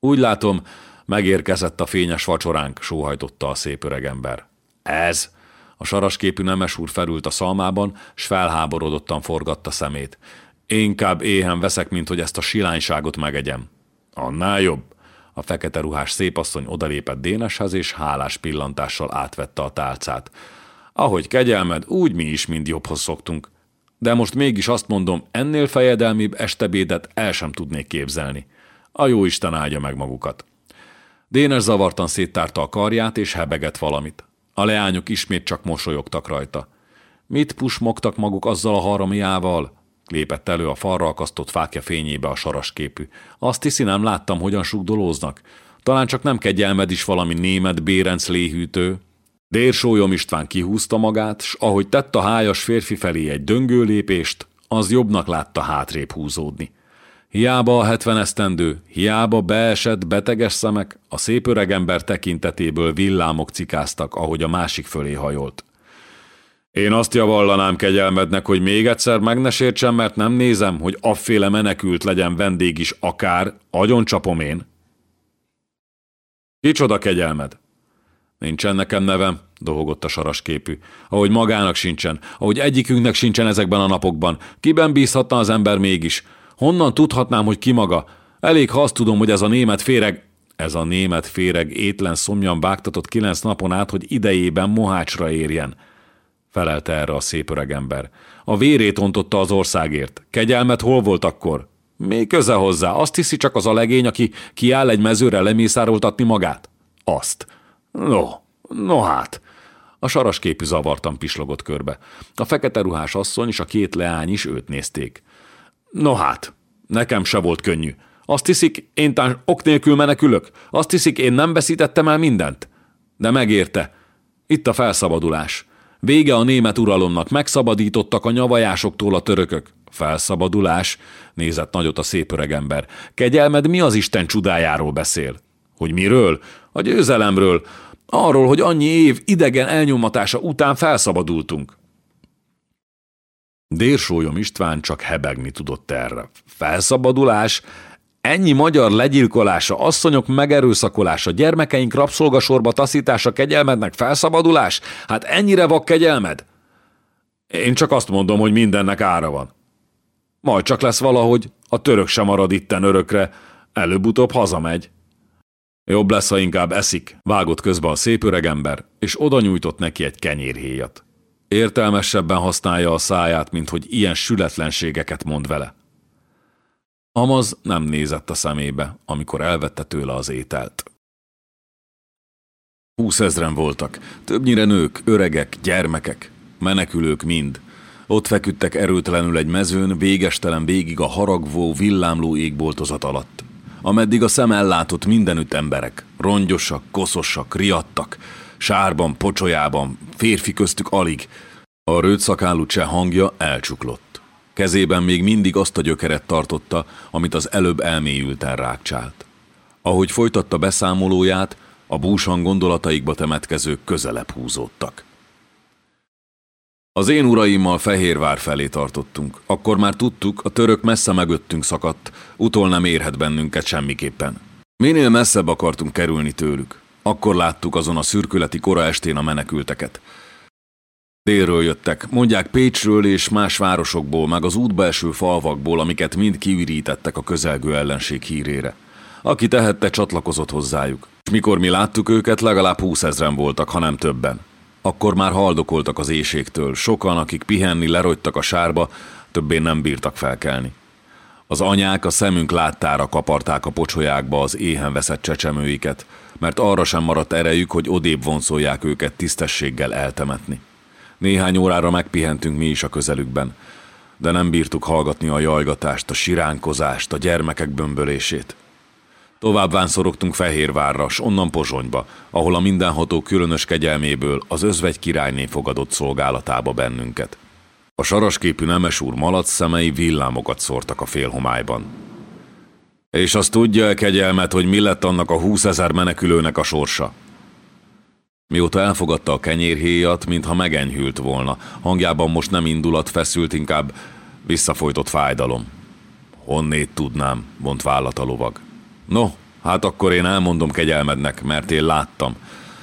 Úgy látom, megérkezett a fényes vacsoránk, sóhajtotta a szép öregember. Ez! A sarasképű nemes úr felült a szalmában, s felháborodottan forgatta szemét. Inkább éhen veszek, mint hogy ezt a silányságot megegyem. Annál jobb. A fekete ruhás szépasszony odalépett Déneshez, és hálás pillantással átvette a tálcát. Ahogy kegyelmed, úgy mi is mind jobbhoz szoktunk. De most mégis azt mondom, ennél fejedelmibb estebédet el sem tudnék képzelni. A jó Isten áldja meg magukat. Dénes zavartan széttárta a karját, és hebegett valamit. A leányok ismét csak mosolyogtak rajta. Mit pusmogtak maguk azzal a haramiával? Lépett elő a falra akasztott fákja fényébe a sarasképű. Azt hiszi, nem láttam, hogyan sugdolóznak. Talán csak nem kegyelmed is valami német bérenc léhűtő. Dérsólyom István kihúzta magát, s ahogy tett a hájas férfi felé egy döngő lépést, az jobbnak látta hátrébb húzódni. Hiába a hetven esztendő, hiába beesett, beteges szemek, a szép öregember tekintetéből villámok cikáztak, ahogy a másik fölé hajolt. Én azt javallanám kegyelmednek, hogy még egyszer meg ne sértsem, mert nem nézem, hogy afféle menekült legyen vendég is akár, agyon csapom én. Kicsoda kegyelmed? Nincsen nekem nevem, dohogott a sarasképű. Ahogy magának sincsen, ahogy egyikünknek sincsen ezekben a napokban. Kiben bízhatna az ember mégis? Honnan tudhatnám, hogy ki maga? Elég, ha azt tudom, hogy ez a német féreg... Ez a német féreg étlen szomjan vágtatott kilenc napon át, hogy idejében mohácsra érjen. Felelte erre a szép öregember. A vérét ontotta az országért. Kegyelmet hol volt akkor? Mi köze hozzá? Azt hiszi csak az a legény, aki kiáll egy mezőre lemészároltatni magát? Azt. No, no hát. A sarasképű zavartan pislogott körbe. A fekete ruhás asszony és a két leány is őt nézték. No hát, nekem se volt könnyű. Azt hiszik, én tán ok nélkül menekülök? Azt hiszik, én nem veszítettem el mindent? De megérte. Itt a felszabadulás. Vége a német uralomnak, megszabadítottak a nyavajásoktól a törökök. Felszabadulás? Nézett nagyot a szép öregember. Kegyelmed mi az Isten csudájáról beszél? Hogy miről? A győzelemről. Arról, hogy annyi év idegen elnyomatása után felszabadultunk. Dérsólyom István csak hebegni tudott erre. Felszabadulás? Ennyi magyar legyilkolása, asszonyok megerőszakolása, gyermekeink rabszolgasorba taszítása kegyelmednek felszabadulás? Hát ennyire vak kegyelmed? Én csak azt mondom, hogy mindennek ára van. Majd csak lesz valahogy, a török sem marad itten örökre, előbb-utóbb hazamegy. Jobb lesz, ha inkább eszik, vágott közbe a szép öregember, és oda nyújtott neki egy kenyérhéjat. Értelmesebben használja a száját, mint hogy ilyen sületlenségeket mond vele. Amaz nem nézett a szemébe, amikor elvette tőle az ételt. Húszezren voltak, többnyire nők, öregek, gyermekek, menekülők mind. Ott feküdtek erőtlenül egy mezőn, végestelen végig a haragvó, villámló égboltozat alatt. Ameddig a szem ellátott mindenütt emberek, rongyosak, koszosak, riadtak, sárban, pocsolyában, férfi köztük alig. A rőtszakálú cseh hangja elcsuklott. Kezében még mindig azt a gyökeret tartotta, amit az előbb elmélyülten rákcsált. Ahogy folytatta beszámolóját, a búsan gondolataikba temetkezők közelebb húzódtak. Az én uraimmal Fehérvár felé tartottunk. Akkor már tudtuk, a török messze mögöttünk szakadt, utol nem érhet bennünket semmiképpen. Minél messzebb akartunk kerülni tőlük. Akkor láttuk azon a szürkületi kora estén a menekülteket. Délről jöttek, mondják Pécsről és más városokból, meg az útba eső falvakból, amiket mind kiürítettek a közelgő ellenség hírére. Aki tehette, csatlakozott hozzájuk. És mikor mi láttuk őket, legalább húszezren voltak, ha nem többen. Akkor már haldokoltak az éjségtől, sokan, akik pihenni lerogytak a sárba, többé nem bírtak felkelni. Az anyák a szemünk láttára kaparták a pocsolyákba az éhen veszett csecsemőiket, mert arra sem maradt erejük, hogy odébb vonszolják őket tisztességgel eltemetni. Néhány órára megpihentünk mi is a közelükben, de nem bírtuk hallgatni a jajgatást, a siránkozást, a gyermekek bömbölését. Tovább vánszorogtunk Fehérvárra, s onnan Pozsonyba, ahol a mindenható különös kegyelméből az özvegy királyné fogadott szolgálatába bennünket. A sarasképű nemes úr malac szemei villámokat szórtak a félhomályban. És azt tudja -e kegyelmet, hogy mi lett annak a húszezer menekülőnek a sorsa? Mióta elfogadta a kenyérhéjat, mintha megenyhült volna, hangjában most nem indulat feszült, inkább visszafolytott fájdalom. Honnét tudnám, vont vállat a lovag. No, hát akkor én elmondom kegyelmednek, mert én láttam.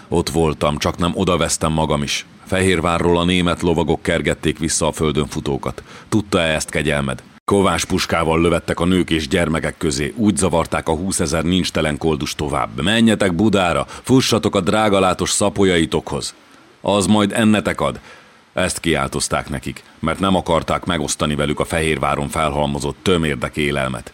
Ott voltam, csak nem odavesztem magam is. Fehérvárról a német lovagok kergették vissza a földön futókat. Tudta-e ezt kegyelmed? Kovás puskával lövettek a nők és gyermekek közé, úgy zavarták a húszezer nincs telen koldus tovább. Menjetek Budára, fussatok a drágalátos szapolyaitokhoz. Az majd ennetek ad. Ezt kiáltozták nekik, mert nem akarták megosztani velük a Fehérváron felhalmozott tömérdek élelmet.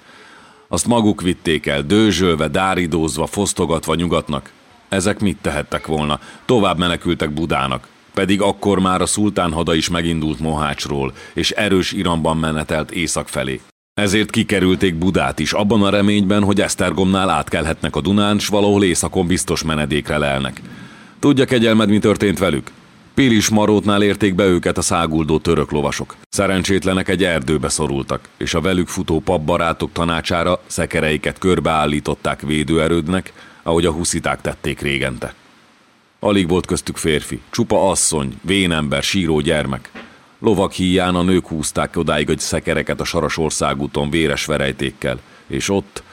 Azt maguk vitték el, dőzsölve, dáridózva, fosztogatva nyugatnak. Ezek mit tehettek volna? Tovább menekültek Budának. Pedig akkor már a szultán hada is megindult Mohácsról, és erős iramban menetelt észak felé. Ezért kikerülték Budát is, abban a reményben, hogy Esztergomnál átkelhetnek a Dunán, s valahol északon biztos menedékre lelnek. Tudja kegyelmed, mi történt velük? Pilis Marótnál érték be őket a száguldó török lovasok. Szerencsétlenek egy erdőbe szorultak, és a velük futó papbarátok tanácsára szekereiket körbeállították védőerődnek, ahogy a husziták tették régente. Alig volt köztük férfi, csupa asszony, vénember, síró gyermek. Lovak híján a nők húzták odáig egy szekereket a saras országúton véres verejtékkel, és ott,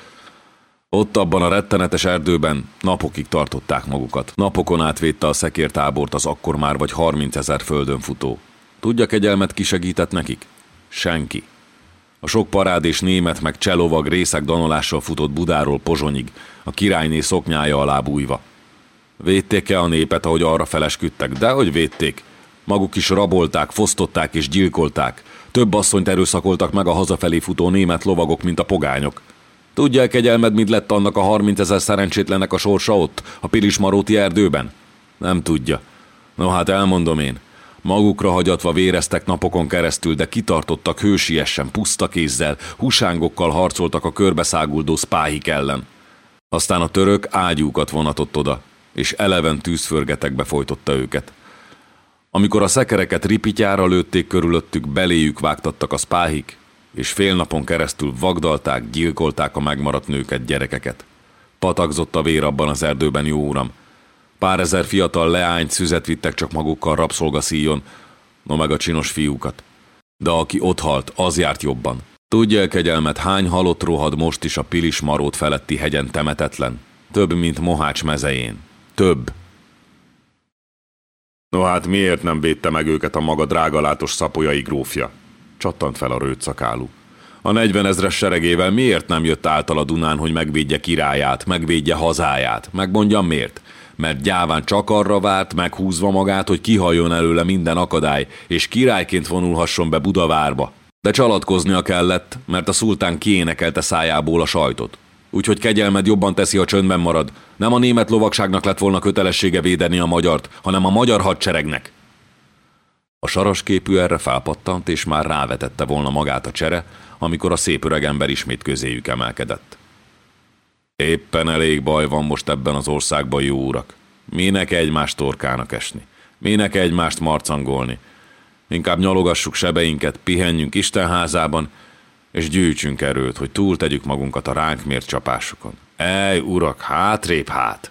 ott abban a rettenetes erdőben napokig tartották magukat. Napokon átvédte a szekértábort az akkor már vagy 30 ezer földön futó. Tudja kegyelmet ki nekik? Senki. A sok parád és német meg cselovag részek danolással futott Budáról Pozsonyig, a királyné szoknyája alá bújva. Védték-e a népet, ahogy arra felesküdtek? De hogy védték. Maguk is rabolták, fosztották és gyilkolták. Több asszonyt erőszakoltak meg a hazafelé futó német lovagok, mint a pogányok. Tudja kegyelmed, mit lett annak a 30 ezer szerencsétlenek a sorsa ott, a Pilismaróti erdőben? Nem tudja. No hát elmondom én. Magukra hagyatva véreztek napokon keresztül, de kitartottak hősiesen, puszta kézzel, husángokkal harcoltak a körbeszáguldó spáhik ellen. Aztán a török ágyúkat vonatott oda, és eleven tűzförgetekbe folytotta őket. Amikor a szekereket ripityára lőtték körülöttük, beléjük vágtattak a spáhik, és fél napon keresztül vagdalták, gyilkolták a megmaradt nőket, gyerekeket. Patakzott a vér abban az erdőben, jó uram. Pár ezer fiatal leányt szüzet vittek csak magukkal rabszolgaszíjon, no meg a csinos fiúkat. De aki ott halt, az járt jobban. Tudja kegyelmet, hány halott rohad most is a Pilis Marót feletti hegyen temetetlen? Több, mint Mohács mezején. Több. No hát miért nem védte meg őket a maga drágalátos szapolyai grófja? Csattant fel a rőtszakálú. A negyven ezres seregével miért nem jött által a Dunán, hogy megvédje királyát, megvédje hazáját? Megmondjam miért? Mert gyáván csak arra várt, meghúzva magát, hogy kihajjon előle minden akadály, és királyként vonulhasson be Budavárba. De csalatkoznia kellett, mert a szultán kiénekelte szájából a sajtot. Úgyhogy kegyelmed jobban teszi, a csöndben marad. Nem a német lovagságnak lett volna kötelessége védeni a magyart, hanem a magyar hadseregnek. A sarasképű erre felpattant, és már rávetette volna magát a csere, amikor a szép öregember ismét közéjük emelkedett. Éppen elég baj van most ebben az országban, jó urak. Minek egymást torkának esni? Minek egymást marcangolni? Inkább nyalogassuk sebeinket, pihenjünk Isten házában, és gyűjtsünk erőt, hogy túltegyük magunkat a ránk mért csapásokon. Ej, urak, hátrébb hát!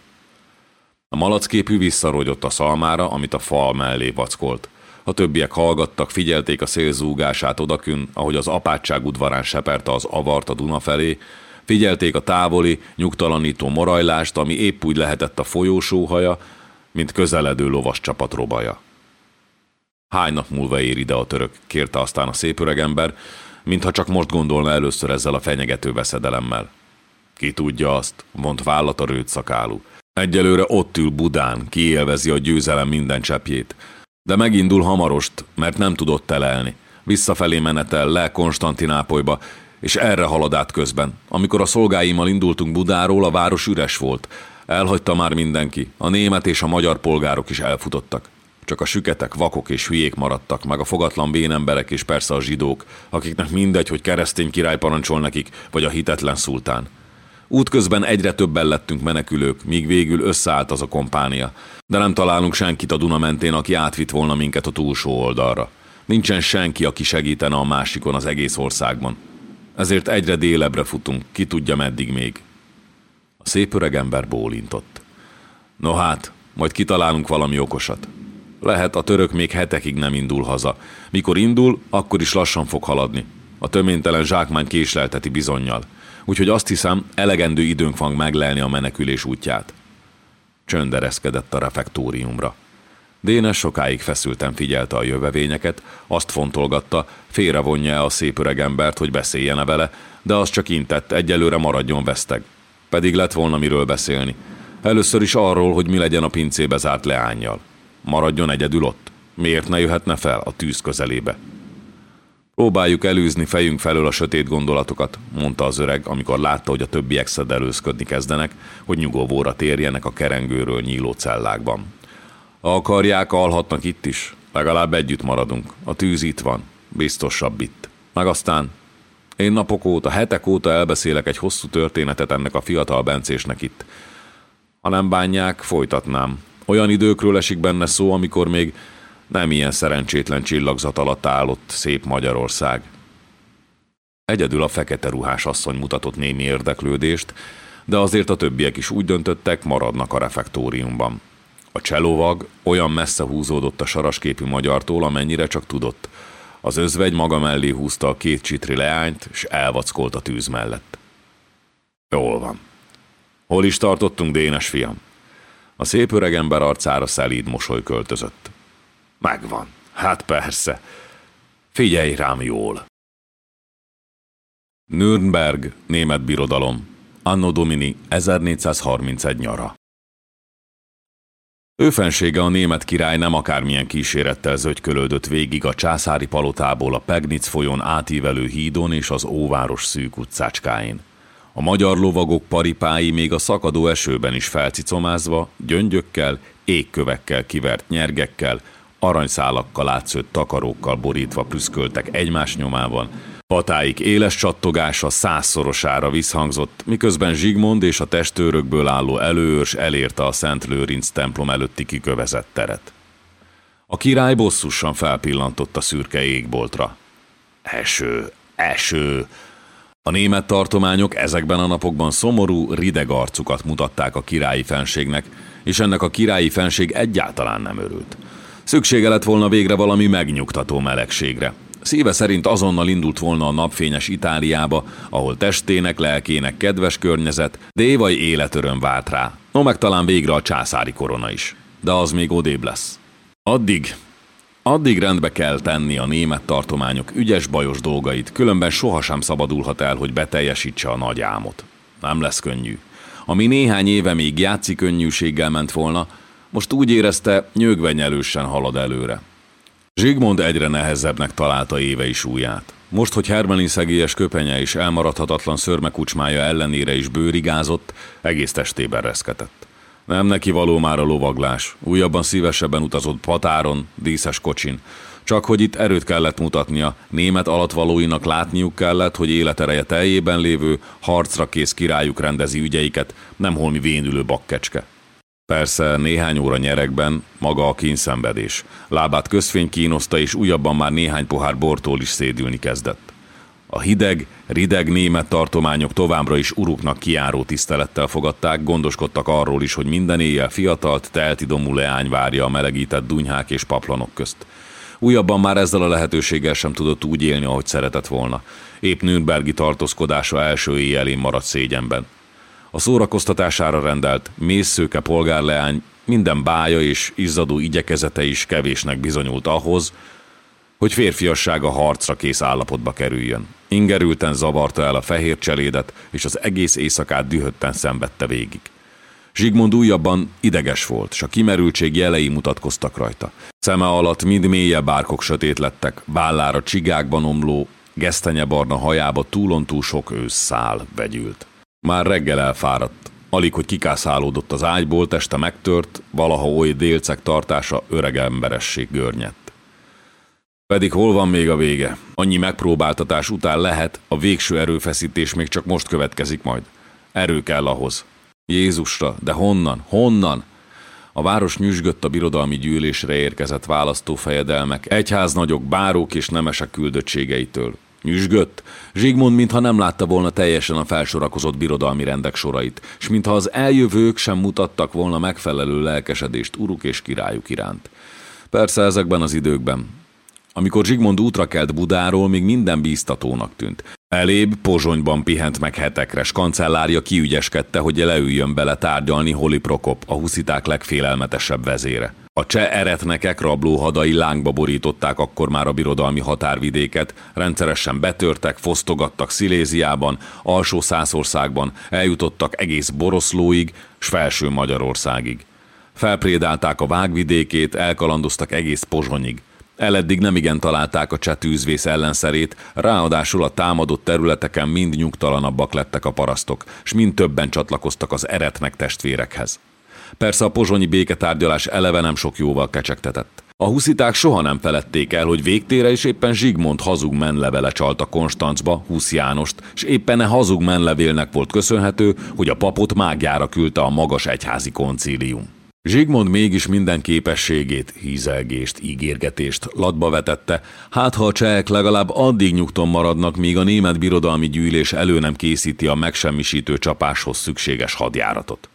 A malacképű visszarogyott a szalmára, amit a fal mellé vackolt. A többiek hallgattak, figyelték a szél zúgását odakün, ahogy az apátság udvarán seperte az avart a Duna felé, figyelték a távoli, nyugtalanító morajlást, ami épp úgy lehetett a folyósóhaja, mint közeledő lovas csapat robaja. Hány nap múlva ér ide a török, kérte aztán a szép öregember, mintha csak most gondolna először ezzel a fenyegető veszedelemmel. Ki tudja azt, mond vállat a rőt. Egyelőre ott ül Budán, kiélvezi a győzelem minden cseppjét. De megindul hamarost, mert nem tudott telelni. Visszafelé menetel le Konstantinápolyba, és erre halad át közben. Amikor a szolgáimmal indultunk Budáról, a város üres volt. Elhagyta már mindenki, a német és a magyar polgárok is elfutottak. Csak a süketek, vakok és hülyék maradtak, meg a fogatlan bénemberek és persze a zsidók, akiknek mindegy, hogy keresztény király parancsol nekik, vagy a hitetlen szultán. Útközben egyre többen lettünk menekülők, míg végül összeállt az a kompánia. De nem találunk senkit a Duna mentén, aki átvitt volna minket a túlsó oldalra. Nincsen senki, aki segítene a másikon az egész országban. Ezért egyre délebbre futunk, ki tudja meddig még. A szép öreg ember bólintott. No hát, majd kitalálunk valami okosat. Lehet, a török még hetekig nem indul haza. Mikor indul, akkor is lassan fog haladni. A töménytelen zsákmány késlelteti bizonyal. Úgyhogy azt hiszem, elegendő időnk van meglelni a menekülés útját. Csöndereszkedett a refektóriumra. Dénes sokáig feszülten figyelte a jövevényeket, azt fontolgatta, félrevonja a szép öreg embert, hogy beszéljen-e vele, de az csak intett, egyelőre maradjon veszteg. Pedig lett volna miről beszélni. Először is arról, hogy mi legyen a pincébe zárt leányjal. Maradjon egyedül ott. Miért ne jöhetne fel a tűz közelébe? Próbáljuk elűzni fejünk felől a sötét gondolatokat, mondta az öreg, amikor látta, hogy a többiek szedelőzködni kezdenek, hogy nyugovóra térjenek a kerengőről nyíló cellákban. Ha akarják, alhatnak itt is. Legalább együtt maradunk. A tűz itt van. Biztosabb itt. Meg aztán én napok óta, hetek óta elbeszélek egy hosszú történetet ennek a fiatal bencésnek itt. Ha nem bánják, folytatnám. Olyan időkről esik benne szó, amikor még nem ilyen szerencsétlen csillagzat alatt állott szép Magyarország. Egyedül a fekete ruhás asszony mutatott némi érdeklődést, de azért a többiek is úgy döntöttek, maradnak a refektóriumban. A cselovag olyan messze húzódott a sarasképű magyartól, amennyire csak tudott. Az özvegy maga mellé húzta a két csitri leányt, és elvackolt a tűz mellett. Jól van. Hol is tartottunk, Dénes fiam? A szép öregember arcára szelíd mosoly költözött. Megvan. Hát persze. Figyelj rám jól. Nürnberg, német birodalom. Anno Domini 1431 nyara. Őfensége a német király nem akármilyen kísérettel zögykölődött végig a császári palotából a Pegnitz folyón átívelő hídon és az óváros szűk utcácskáin. A magyar lovagok paripái még a szakadó esőben is felcicomázva, gyöngyökkel, égkövekkel kivert nyergekkel, aranyszálakkal átszőtt takarókkal borítva prüszköltek egymás nyomában, Hatáik éles csattogása százszorosára visszhangzott, miközben Zsigmond és a testőrökből álló előőrs elérte a Szent Lőrinc templom előtti kikövezett teret. A király bosszusan felpillantott a szürke égboltra. Eső, eső! A német tartományok ezekben a napokban szomorú, rideg arcukat mutatták a királyi fenségnek, és ennek a királyi fenség egyáltalán nem örült. Szüksége lett volna végre valami megnyugtató melegségre. Szíve szerint azonnal indult volna a napfényes Itáliába, ahol testének, lelkének kedves környezet, de évaj életöröm várt rá. No meg talán végre a császári korona is. De az még odébb lesz. Addig, addig rendbe kell tenni a német tartományok ügyes bajos dolgait, különben sohasem szabadulhat el, hogy beteljesítse a nagy álmot. Nem lesz könnyű. Ami néhány éve még játszik könnyűséggel ment volna, most úgy érezte, nyögvenyelősen halad előre. Zsigmond egyre nehezebbnek találta évei súlyát. Most, hogy Hermelin szegélyes köpenye és elmaradhatatlan szörmekucsmája ellenére is bőrigázott, egész testében reszketett. Nem neki való már a lovaglás. Újabban szívesebben utazott patáron, díszes kocsin. Csak hogy itt erőt kellett mutatnia, német alatvalóinak látniuk kellett, hogy életereje teljében lévő, harcra kész királyuk rendezi ügyeiket, nem holmi vénülő bakkecske. Persze néhány óra nyerekben maga a kínszenvedés. Lábát közfény kínoszta, és újabban már néhány pohár bortól is szédülni kezdett. A hideg, rideg német tartományok továbbra is uruknak kiáró tisztelettel fogadták, gondoskodtak arról is, hogy minden éjjel fiatalt, teltidomú leány várja a melegített dunyhák és paplanok közt. Újabban már ezzel a lehetőséggel sem tudott úgy élni, ahogy szeretett volna. Épp Nürnbergi tartózkodása első éjjelén maradt szégyenben. A szórakoztatására rendelt mészszőke polgárleány minden bája és izzadó igyekezete is kevésnek bizonyult ahhoz, hogy férfiassága harcra kész állapotba kerüljön. Ingerülten zavarta el a fehér cselédet, és az egész éjszakát dühötten szenvedte végig. Zsigmond újabban ideges volt, s a kimerültség jelei mutatkoztak rajta. Szeme alatt mind mélyebb árkok sötét lettek, vállára csigákban omló, gesztenyebarna hajába túlontúl sok ősszál vegyült. Már reggel elfáradt, alig, hogy kikászálódott az ágyból, teste megtört, valaha oly délceg tartása öreg emberesség görnyett. Pedig hol van még a vége? Annyi megpróbáltatás után lehet, a végső erőfeszítés még csak most következik majd. Erő kell ahhoz. Jézusra, de honnan? Honnan? A város nyüzsgött a birodalmi gyűlésre érkezett választófejedelmek, egyháznagyok, bárók és nemesek küldöttségeitől. Nyüzsgött. Zsigmond mintha nem látta volna teljesen a felsorakozott birodalmi rendek sorait, és mintha az eljövők sem mutattak volna megfelelő lelkesedést uruk és királyuk iránt. Persze ezekben az időkben, amikor Zsigmond útra kelt Budáról, még minden bíztatónak tűnt. Elébb Pozsonyban pihent meg hetekre, kancellárja kiügyeskedte, hogy leüljön bele tárgyalni Holi Prokop, a husziták legfélelmetesebb vezére. A cseh eretnekek rablóhadai lángba borították akkor már a birodalmi határvidéket, rendszeresen betörtek, fosztogattak Sziléziában, alsó Szászországban, eljutottak egész Boroszlóig, s felső Magyarországig. Felprédálták a vágvidékét, elkalandoztak egész Pozsonyig. Eleddig nemigen találták a csetűzvész ellenszerét, ráadásul a támadott területeken mind nyugtalanabbak lettek a parasztok, s mind többen csatlakoztak az eretnek testvérekhez. Persze a pozsonyi béketárgyalás eleve nem sok jóval kecsegtetett. A husziták soha nem feledték el, hogy végtére is éppen Zsigmond hazug menlevele csalta Konstancba, Husz Jánost, és éppen e hazug menlevélnek volt köszönhető, hogy a papot mágjára küldte a magas egyházi koncílium. Zsigmond mégis minden képességét, hízelgést, ígérgetést latba vetette, hát ha a csehek legalább addig nyugton maradnak, míg a német birodalmi gyűlés elő nem készíti a megsemmisítő csapáshoz szükséges hadjáratot.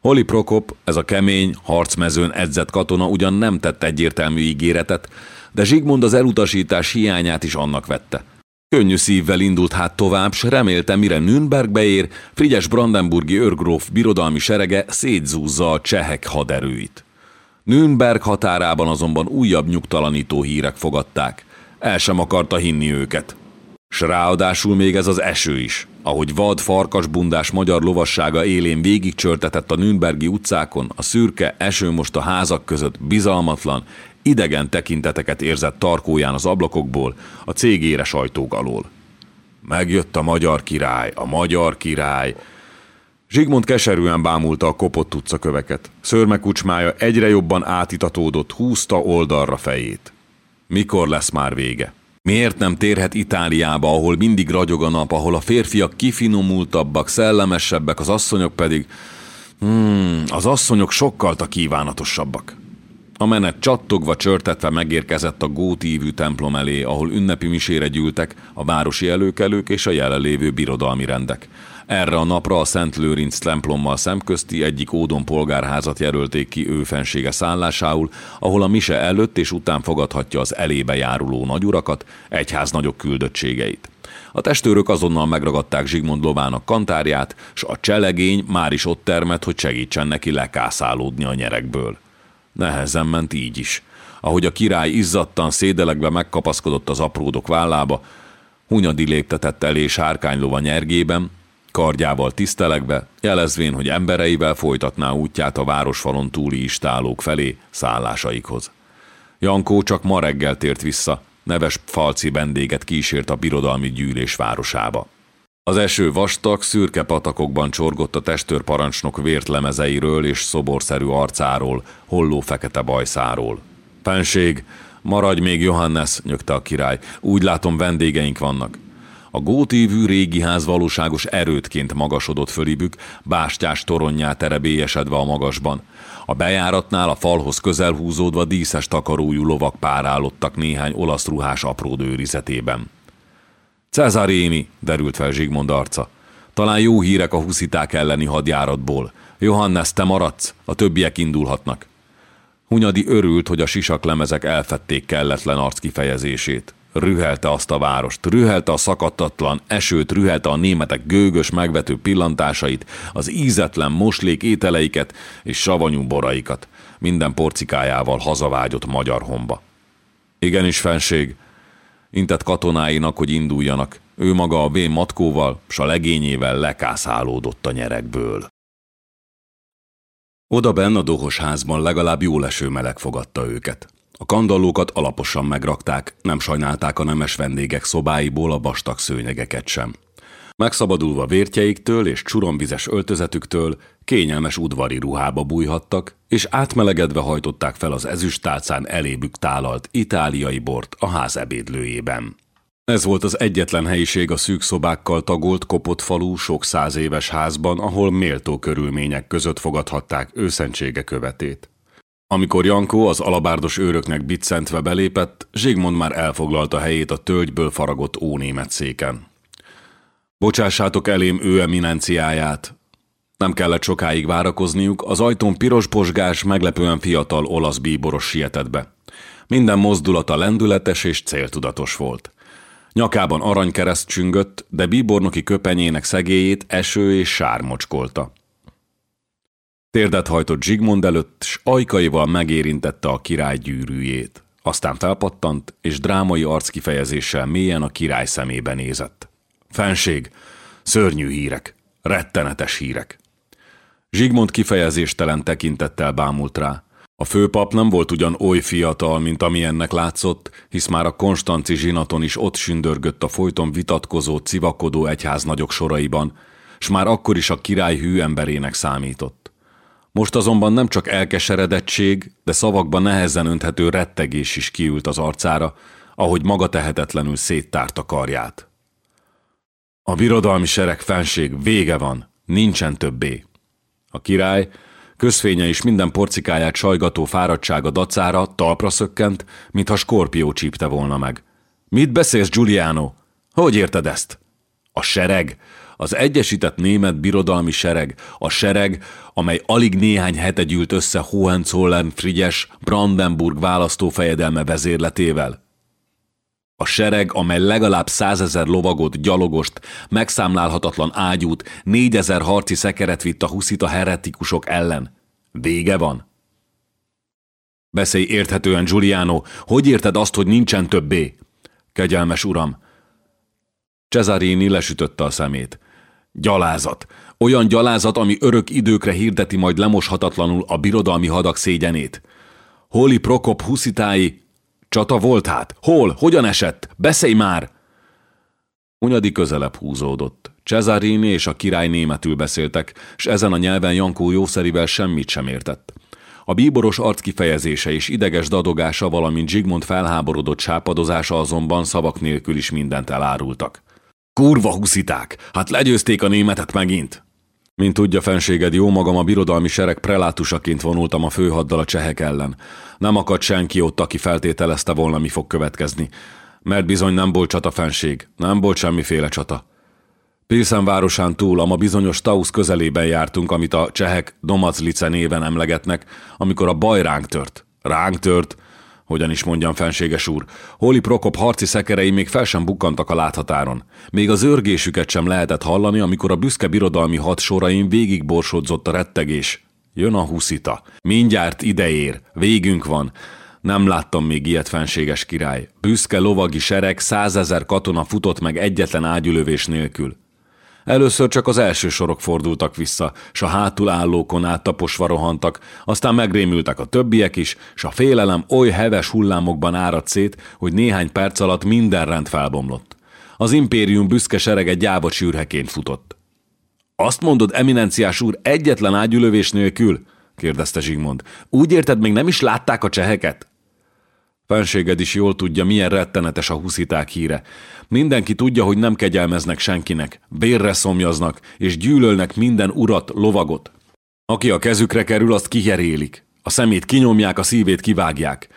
Holi Prokop, ez a kemény, harcmezőn edzett katona ugyan nem tett egyértelmű ígéretet, de Zsigmond az elutasítás hiányát is annak vette – Könnyű szívvel indult hát tovább, s remélte, mire Nürnbergbe ér, Frigyes Brandenburgi őrgróf birodalmi serege szétzúzza a csehek haderőit. Nürnberg határában azonban újabb nyugtalanító hírek fogadták. El sem akarta hinni őket. S ráadásul még ez az eső is, ahogy vad farkasbundás magyar lovassága élén végigcsörtetett a Nürnbergi utcákon, a szürke eső most a házak között bizalmatlan, idegen tekinteteket érzett tarkóján az ablakokból, a cégére sajtók alól. Megjött a magyar király, a magyar király. Zsigmond keserűen bámulta a kopott utcaköveket. Szörme kucsmája egyre jobban átitatódott, húzta oldalra fejét. Mikor lesz már vége? Miért nem térhet Itáliába, ahol mindig ragyog a nap, ahol a férfiak kifinomultabbak, szellemesebbek, az asszonyok pedig... Hmm, az asszonyok sokkal kívánatosabbak. A menet csattogva, csörtetve megérkezett a gótívű templom elé, ahol ünnepi misére gyűltek a városi előkelők és a jelenlévő birodalmi rendek. Erre a napra a Szent Lőrinc templommal szemközti egyik ódon polgárházat jelölték ki ő fensége szállásául, ahol a mise előtt és után fogadhatja az elébe járuló nagyurakat, egyház nagyok küldöttségeit. A testőrök azonnal megragadták Zsigmond lovának kantárját, s a cselegény már is ott termett, hogy segítsen neki lekászálódni a nyerekből. Nehezen ment így is. Ahogy a király izzadtan szédelekbe megkapaszkodott az apródok vállába, Hunyadi léptetett elé sárkánylova nyergében, kardjával tisztelegve, jelezvén, hogy embereivel folytatná útját a városfalon túli istálók felé szállásaikhoz. Jankó csak ma reggel tért vissza, neves falci vendéget kísért a birodalmi gyűlés városába. Az eső vastag, szürke patakokban csorgott a testőr parancsnok vért lemezeiről és szoborszerű arcáról, holló fekete bajszáról. Fenség, maradj még Johannes, nyögte a király, úgy látom vendégeink vannak. A gótívű régi ház valóságos erődként magasodott fölibük, bástyás toronyát terebélyesedve a magasban. A bejáratnál a falhoz közel húzódva díszes takarójú lovak párálottak néhány olasz ruhás apród őrizetében. Cezaréni, derült fel Zsigmond arca. Talán jó hírek a husziták elleni hadjáratból. Johannes, te maradsz, a többiek indulhatnak. Hunyadi örült, hogy a sisaklemezek elfették kelletlen arc kifejezését. Rühelte azt a várost, rühelte a szakadtatlan esőt, rühelte a németek gőgös megvető pillantásait, az ízetlen moslék ételeiket és savanyú boraikat. minden porcikájával hazavágyott magyar homba. Igenis, fenség, intett katonáinak, hogy induljanak. Ő maga a vén matkóval, s a legényével lekászálódott a nyerekből. Oda benn a dohos házban legalább jó leső meleg fogadta őket. A kandallókat alaposan megrakták, nem sajnálták a nemes vendégek szobáiból a vastag szőnyegeket sem. Megszabadulva vértjeiktől és csuromvizes öltözetüktől kényelmes udvari ruhába bújhattak, és átmelegedve hajtották fel az ezüstálcán elébük tálalt itáliai bort a ház ebédlőjében. Ez volt az egyetlen helyiség a szűk szobákkal tagolt kopott falú sok száz éves házban, ahol méltó körülmények között fogadhatták őszentsége követét. Amikor Jankó az alabárdos őröknek biccentve belépett, Zsigmond már elfoglalta helyét a tölgyből faragott ónémet széken. Bocsássátok elém ő eminenciáját. Nem kellett sokáig várakozniuk, az ajtón piros posgás, meglepően fiatal olasz bíboros sietett be. Minden mozdulata lendületes és céltudatos volt. Nyakában aranykereszt csüngött, de bíbornoki köpenyének szegélyét eső és sár mocskolta. Térdet hajtott Zsigmond előtt, s ajkaival megérintette a király gyűrűjét. Aztán felpattant, és drámai arckifejezéssel mélyen a király szemébe nézett. Fenség, szörnyű hírek, rettenetes hírek. Zsigmond kifejezéstelen tekintettel bámult rá. A főpap nem volt ugyan oly fiatal, mint amilyennek látszott, hisz már a konstanci zsinaton is ott sündörgött a folyton vitatkozó, civakodó egyház nagyok soraiban, s már akkor is a király hű emberének számított. Most azonban nem csak elkeseredettség, de szavakban nehezen önthető rettegés is kiült az arcára, ahogy maga tehetetlenül széttárta karját. A birodalmi sereg fenség vége van, nincsen többé. A király, közfénye is minden porcikáját sajgató fáradtsága dacára talpra szökkent, mintha skorpió csípte volna meg. Mit beszélsz, Giuliano? Hogy érted ezt? A sereg, az egyesített német birodalmi sereg, a sereg, amely alig néhány hete gyűlt össze Hohenzollern Frigyes Brandenburg választófejedelme vezérletével. A sereg, amely legalább százezer lovagot, gyalogost, megszámlálhatatlan ágyút, négyezer harci szekeret vitt a huszita heretikusok ellen. Vége van. Beszélj érthetően, Giuliano, hogy érted azt, hogy nincsen többé? Kegyelmes uram. Cesarini lesütötte a szemét. Gyalázat. Olyan gyalázat, ami örök időkre hirdeti majd lemoshatatlanul a birodalmi hadak szégyenét. Holi Prokop huszitái Csata volt hát? Hol? Hogyan esett? Beszélj már! Unyadi közelebb húzódott. Cesarini és a király németül beszéltek, s ezen a nyelven Jankó jószerivel semmit sem értett. A bíboros arc kifejezése és ideges dadogása, valamint Zsigmond felháborodott sápadozása azonban szavak nélkül is mindent elárultak. Kurva husziták! Hát legyőzték a németet megint! Mint tudja fenséged, jó magam a birodalmi sereg prelátusaként vonultam a főhaddal a csehek ellen. Nem akadt senki ott, aki feltételezte volna, mi fog következni. Mert bizony nem volt csata fenség, nem volt semmiféle csata. Pilsen városán túl, a ma bizonyos Tausz közelében jártunk, amit a csehek Domaclice néven emlegetnek, amikor a baj ránk tört. Ránk tört, hogyan is mondjam, fenséges úr. Holi Prokop harci szekerei még fel sem bukkantak a láthatáron. Még az örgésüket sem lehetett hallani, amikor a büszke birodalmi hat sorain végigborsodzott a rettegés. Jön a huszita. Mindjárt ideér. Végünk van. Nem láttam még ilyet, fenséges király. Büszke lovagi sereg, százezer katona futott meg egyetlen ágyülövés nélkül. Először csak az első sorok fordultak vissza, s a hátul állókon át taposva rohantak, aztán megrémültek a többiek is, s a félelem oly heves hullámokban áradt szét, hogy néhány perc alatt minden rend felbomlott. Az impérium büszke serege gyáva sűrheként futott. Azt mondod, eminenciás úr, egyetlen ágyülövés nélkül? kérdezte Zsigmond. Úgy érted, még nem is látták a cseheket? Fenséged is jól tudja, milyen rettenetes a husziták híre. Mindenki tudja, hogy nem kegyelmeznek senkinek, bérre szomjaznak, és gyűlölnek minden urat, lovagot. Aki a kezükre kerül, azt kiherélik. A szemét kinyomják, a szívét kivágják.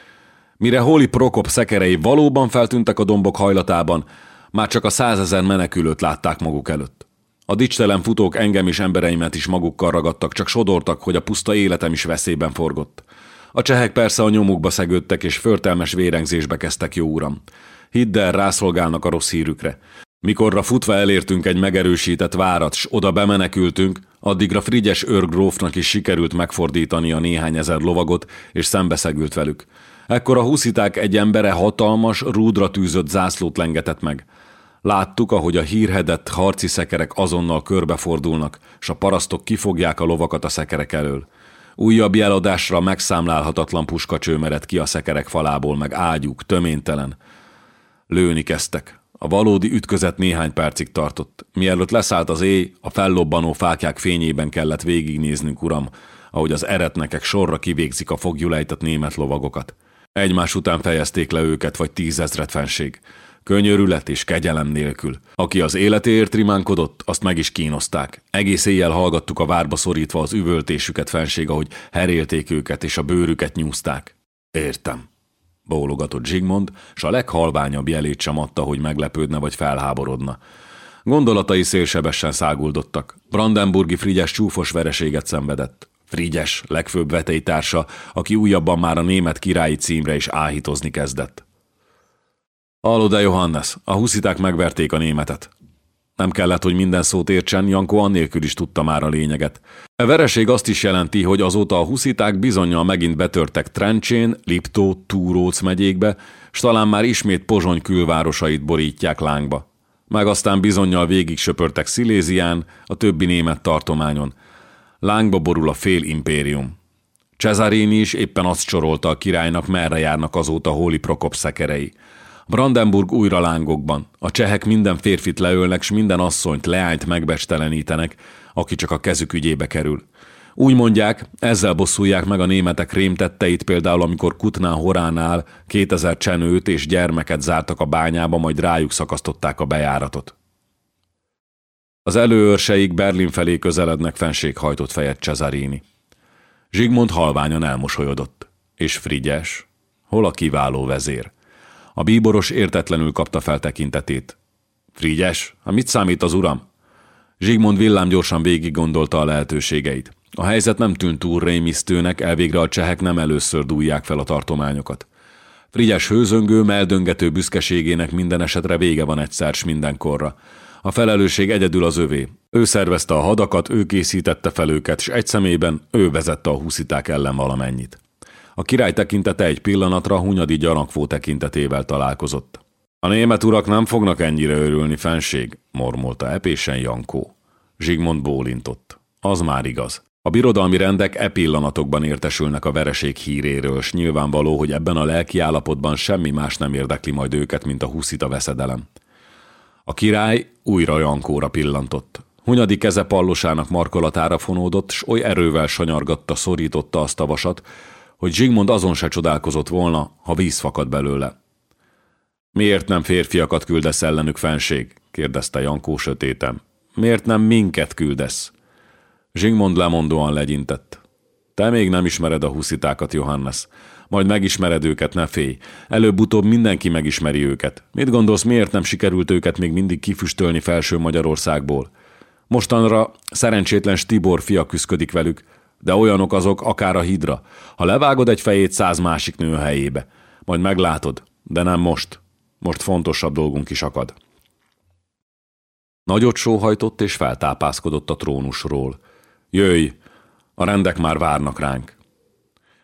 Mire Holi Prokop szekerei valóban feltűntek a dombok hajlatában, már csak a százezer menekülőt látták maguk előtt. A dicstelen futók engem és embereimet is magukkal ragadtak, csak sodortak, hogy a puszta életem is veszélyben forgott. A csehek persze a nyomukba szegődtek, és förtelmes vérengzésbe kezdtek, jó uram. Hidd el, rászolgálnak a rossz hírükre. Mikorra futva elértünk egy megerősített várat, s oda bemenekültünk, Addigra Frigyes őrgrófnak is sikerült megfordítani a néhány ezer lovagot, és szembeszegült velük. Ekkor a husziták egy embere hatalmas, rúdra tűzött zászlót lengetett meg. Láttuk, ahogy a hírhedett harci szekerek azonnal körbefordulnak, s a parasztok kifogják a lovakat a szekerek elől. Újabb jeladásra megszámlálhatatlan puskacső mered ki a szekerek falából, meg ágyuk, töménytelen. Lőni kezdtek. A valódi ütközet néhány percig tartott. Mielőtt leszállt az éj, a fellobbanó fákják fényében kellett végignéznünk, uram, ahogy az eretnekek sorra kivégzik a fogjulejtett német lovagokat. Egymás után fejezték le őket, vagy tízezret fenség. Könyörület és kegyelem nélkül. Aki az életéért rimánkodott, azt meg is kínozták. Egész éjjel hallgattuk a várba szorítva az üvöltésüket fenség, ahogy herélték őket és a bőrüket nyúzták. Értem bólogatott Zsigmond, s a leghalványabb jelét sem adta, hogy meglepődne vagy felháborodna. Gondolatai szélsebesen száguldottak. Brandenburgi Frigyes csúfos vereséget szenvedett. Frigyes, legfőbb vetélytársa, aki újabban már a német királyi címre is áhítozni kezdett. Hallod -e, Johannes, a husziták megverték a németet. Nem kellett, hogy minden szót értsen, Janko annélkül is tudta már a lényeget. A vereség azt is jelenti, hogy azóta a husziták bizonyal megint betörtek Trencsén, Liptó, Túróc megyékbe, s talán már ismét Pozsony külvárosait borítják lángba. Meg aztán bizonyal végig söpörtek Szilézián, a többi német tartományon. Lángba borul a fél impérium. Cesarini is éppen azt csorolta a királynak, merre járnak azóta Hóli Prokop szekerei – Brandenburg újra lángokban. A csehek minden férfit leölnek, s minden asszonyt, leányt megbestelenítenek, aki csak a kezük ügyébe kerül. Úgy mondják, ezzel bosszulják meg a németek rémtetteit, például amikor Kutnán Horánál 2000 csenőt és gyermeket zártak a bányába, majd rájuk szakasztották a bejáratot. Az előőrseik Berlin felé közelednek fenséghajtott fejet Cesarini. Zsigmond halványan elmosolyodott. És Frigyes? Hol a kiváló vezér? A bíboros értetlenül kapta fel tekintetét. Frigyes, ha mit számít az uram? Zsigmond villám gyorsan végig gondolta a lehetőségeit. A helyzet nem tűnt túl rémisztőnek, elvégre a csehek nem először dúlják fel a tartományokat. Frigyes hőzöngő, meldöngető büszkeségének minden esetre vége van egyszer s mindenkorra. A felelősség egyedül az övé. Ő szervezte a hadakat, ő készítette fel őket, s egy szemében ő vezette a husziták ellen valamennyit. A király tekintete egy pillanatra Hunyadi gyanakvó tekintetével találkozott. A német urak nem fognak ennyire örülni, fenség, mormolta epésen Jankó. Zsigmond bólintott. Az már igaz. A birodalmi rendek e pillanatokban értesülnek a vereség híréről, s nyilvánvaló, hogy ebben a lelki állapotban semmi más nem érdekli majd őket, mint a huszita veszedelem. A király újra Jankóra pillantott. Hunyadi keze pallosának markolatára fonódott, s oly erővel sanyargatta, szorította azt a vasat, hogy Zsigmond azon se csodálkozott volna, ha víz fakad belőle. Miért nem férfiakat küldesz ellenük, fenség? kérdezte Jankó sötétem. Miért nem minket küldesz? Zsigmond lemondóan legyintett. Te még nem ismered a huszitákat, Johannes. Majd megismered őket, ne félj. Előbb-utóbb mindenki megismeri őket. Mit gondolsz, miért nem sikerült őket még mindig kifüstölni felső Magyarországból? Mostanra szerencsétlen Stibor fia küszködik velük, de olyanok azok akár a hidra. Ha levágod egy fejét száz másik nő helyébe. Majd meglátod, de nem most. Most fontosabb dolgunk is akad. Nagyot sóhajtott és feltápászkodott a trónusról. Jöjj, a rendek már várnak ránk.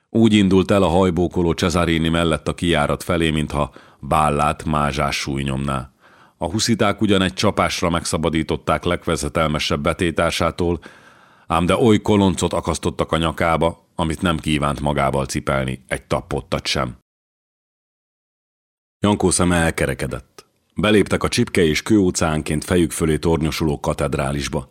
Úgy indult el a hajbókoló Cesarini mellett a kijárat felé, mintha bállát mázsás súlynyomná. A husziták ugyan egy csapásra megszabadították legvezetelmesebb betétársától, ám de oly koloncot akasztottak a nyakába, amit nem kívánt magával cipelni, egy tappottat sem. Jankó szeme elkerekedett. Beléptek a csipke és kőóceánként fejük fölé tornyosuló katedrálisba.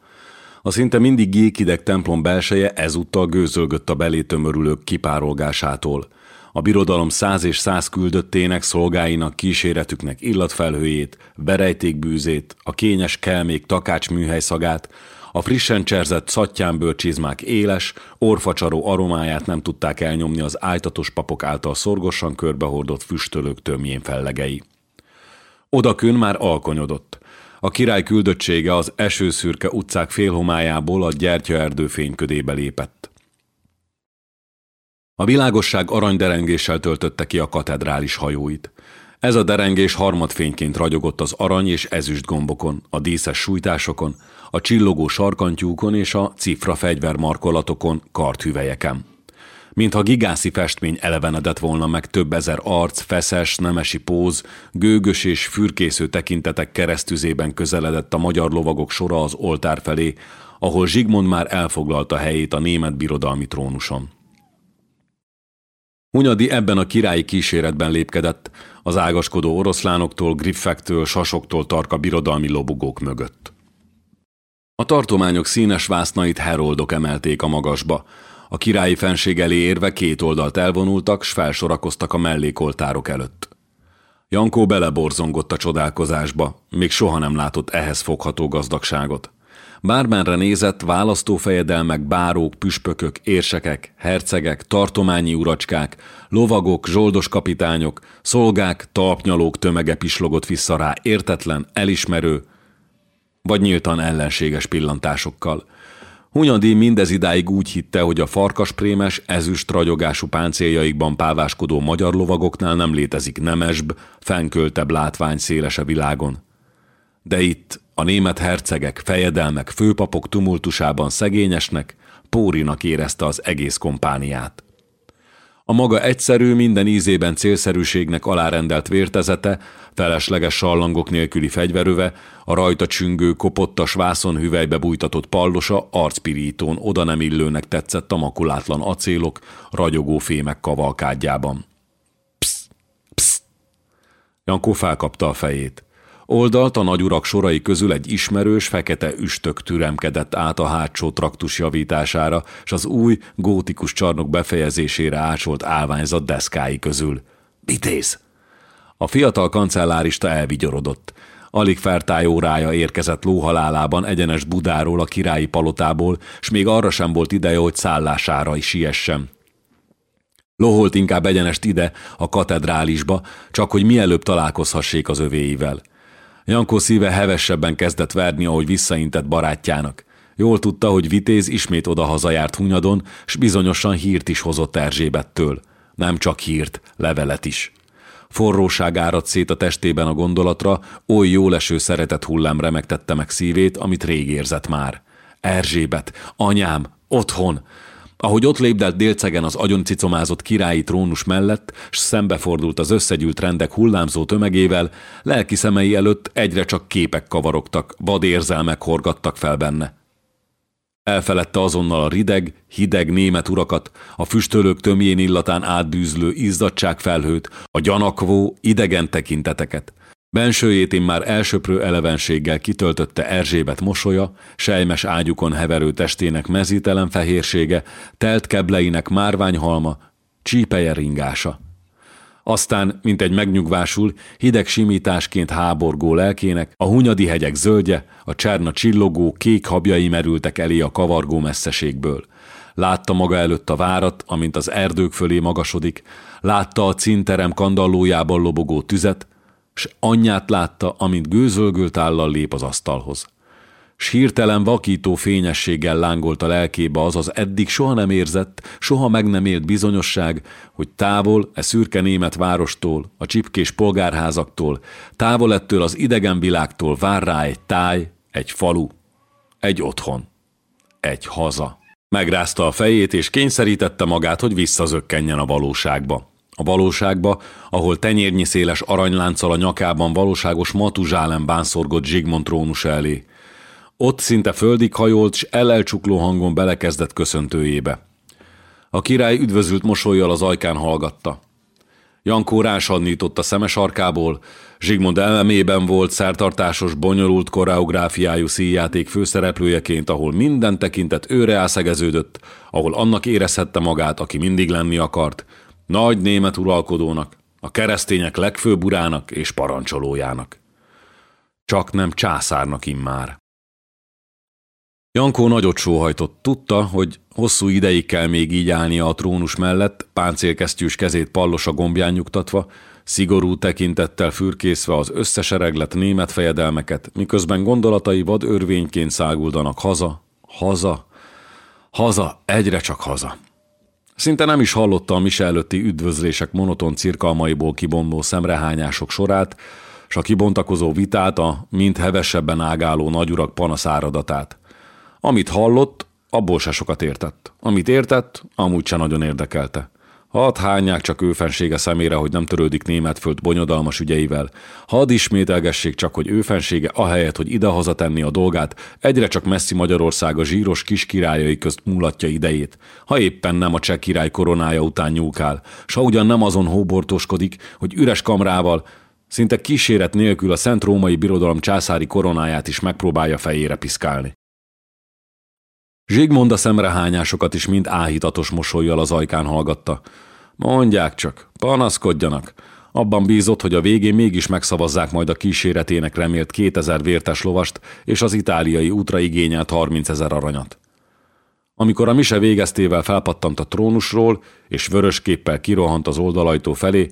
A szinte mindig gékideg templom belseje ezúttal gőzölgött a belé tömörülők kipárolgásától. A birodalom száz és száz küldöttének, szolgáinak, kíséretüknek illatfelhőjét, berejtékbűzét, a kényes kelmék takács műhelyszagát, a frissen cserzett szattyánből csizmák éles, orfacsaró aromáját nem tudták elnyomni az ájtatos papok által szorgosan körbehordott füstölők tömjén fellegei. Odakön már alkonyodott. A király küldöttsége az esőszürke utcák félhomájából a gyertyaerdő fényködébe lépett. A világosság aranyderengéssel töltötte ki a katedrális hajóit. Ez a derengés harmadfényként ragyogott az arany és ezüst gombokon, a díszes sújtásokon, a csillogó sarkantyúkon és a cifra fegyvermarkolatokon, karthüvelyeken. Mintha gigászi festmény elevenedett volna meg több ezer arc, feszes, nemesi póz, gőgös és fürkésző tekintetek keresztüzében közeledett a magyar lovagok sora az oltár felé, ahol Zsigmond már elfoglalta helyét a német birodalmi trónuson. Hunyadi ebben a királyi kíséretben lépkedett, az ágaskodó oroszlánoktól, griffektől, sasoktól tarka birodalmi lobogók mögött. A tartományok színes vásznait heroldok emelték a magasba. A királyi fenség elé érve két oldalt elvonultak, s felsorakoztak a mellékoltárok előtt. Jankó beleborzongott a csodálkozásba, még soha nem látott ehhez fogható gazdagságot. Bármenre nézett, választófejedelmek, bárók, püspökök, érsekek, hercegek, tartományi uracskák, lovagok, zsoldos kapitányok, szolgák, talpnyalók tömege pislogott vissza rá értetlen, elismerő, vagy nyíltan ellenséges pillantásokkal. Hunyadi mindez idáig úgy hitte, hogy a farkasprémes, ezüst ragyogású páncéljaikban páváskodó magyar lovagoknál nem létezik nemesbb, fenköltebb látvány szélese világon. De itt, a német hercegek, fejedelmek, főpapok tumultusában szegényesnek, Pórinak érezte az egész kompániát. A maga egyszerű, minden ízében célszerűségnek alárendelt vértezete, felesleges sallangok nélküli fegyveröve, a rajta csüngő, kopottas vászon hüvelybe bújtatott pallosa arcpirítón oda nem illőnek tetszett a makulátlan acélok, ragyogó fémek kavalkádjában. Psz, psz. Jankó felkapta a fejét. Oldalt a nagyurak sorai közül egy ismerős, fekete üstök türemkedett át a hátsó traktus javítására, és az új, gótikus csarnok befejezésére ácsolt állványzat deszkái közül. Vitéz! A fiatal kancellárista elvigyorodott. Alig fertály órája érkezett lóhalálában egyenes Budáról a királyi palotából, s még arra sem volt ideje, hogy szállására is siessen. Loholt inkább egyenest ide, a katedrálisba, csak hogy mielőbb találkozhassék az övéivel. Jankó szíve hevesebben kezdett verni, ahogy visszaintett barátjának. Jól tudta, hogy Vitéz ismét oda hazajárt Hunyadon, s bizonyosan hírt is hozott Erzsébettől. Nem csak hírt, levelet is. Forróság áradt szét a testében a gondolatra, oly jó leső szeretet hullám remegtette meg szívét, amit rég érzett már. Erzsébet, anyám, otthon! Ahogy ott lépdelt délcegen az agyoncicomázott királyi trónus mellett, s szembefordult az összegyűlt rendek hullámzó tömegével, lelki szemei előtt egyre csak képek kavarogtak, vad érzelmek horgattak fel benne. Elfeledte azonnal a rideg, hideg német urakat, a füstölők tömjén illatán átbűzlő izzadságfelhőt, a gyanakvó, idegen tekinteteket. Bensőjét én már elsöprő elevenséggel kitöltötte Erzsébet mosolya, sejmes ágyukon heverő testének mezítelen fehérsége, telt kebleinek márványhalma, csípeje ringása. Aztán, mint egy megnyugvásul, hideg simításként háborgó lelkének, a hunyadi hegyek zöldje, a cserna csillogó, kék habjai merültek elé a kavargó messzeségből. Látta maga előtt a várat, amint az erdők fölé magasodik, látta a cinterem kandallójában lobogó tüzet, s anyját látta, amint gőzölgölt állal lép az asztalhoz. S hirtelen vakító fényességgel lángolt a lelkébe az az eddig soha nem érzett, soha meg nem élt bizonyosság, hogy távol, e szürke német várostól, a csipkés polgárházaktól, távol ettől az idegen világtól vár rá egy táj, egy falu, egy otthon, egy haza. Megrázta a fejét, és kényszerítette magát, hogy visszazökkenjen a valóságba. A valóságba, ahol tenyérnyi széles aranylánccal a nyakában valóságos matuzsálem bánszorgott Zsigmond trónus elé. Ott szinte földig hajolt, s elelcsukló hangon belekezdett köszöntőjébe. A király üdvözült mosolyjal az ajkán hallgatta. Jankó rásadnított a szemes arkából, Zsigmond elemében volt szertartásos, bonyolult koreográfiájú színjáték főszereplőjeként, ahol minden tekintet őre ászegeződött, ahol annak érezhette magát, aki mindig lenni akart, nagy német uralkodónak, a keresztények legfőbb urának és parancsolójának. Csak nem császárnak immár. Jankó nagyot sóhajtott, tudta, hogy hosszú ideig kell még így állnia a trónus mellett, páncélkesztyűs kezét pallosa gombján nyugtatva, szigorú tekintettel fürkészve az összesereglet német fejedelmeket, miközben gondolatai vad örvényként száguldanak haza, haza, haza, egyre csak haza. Szinte nem is hallotta a mise előtti üdvözlések monoton cirkalmaiból kibombó szemrehányások sorát, s a kibontakozó vitát, a mind hevesebben ágáló nagyurak panaszáradatát. Amit hallott, abból se sokat értett. Amit értett, amúgy se nagyon érdekelte. Hadd hányják csak ő fensége szemére, hogy nem törődik németföld bonyodalmas ügyeivel. Hadd ismételgessék csak, hogy ő fensége ahelyett, hogy idehaza tenni a dolgát, egyre csak messzi Magyarország a zsíros kis királyai közt múlatja idejét. Ha éppen nem a cseh király koronája után nyúkál, s ha ugyan nem azon hóbortoskodik, hogy üres kamrával, szinte kíséret nélkül a Szent Római Birodalom császári koronáját is megpróbálja fejére piszkálni. Zsigmond a szemrehányásokat is mind áhítatos mosolyjal az ajkán hallgatta. Mondják csak, panaszkodjanak. Abban bízott, hogy a végén mégis megszavazzák majd a kíséretének remélt 2000 vértes lovast és az itáliai útra igényelt 30 ezer aranyat. Amikor a mise végeztével felpattant a trónusról, és vörös képpel kirohant az oldalajtó felé,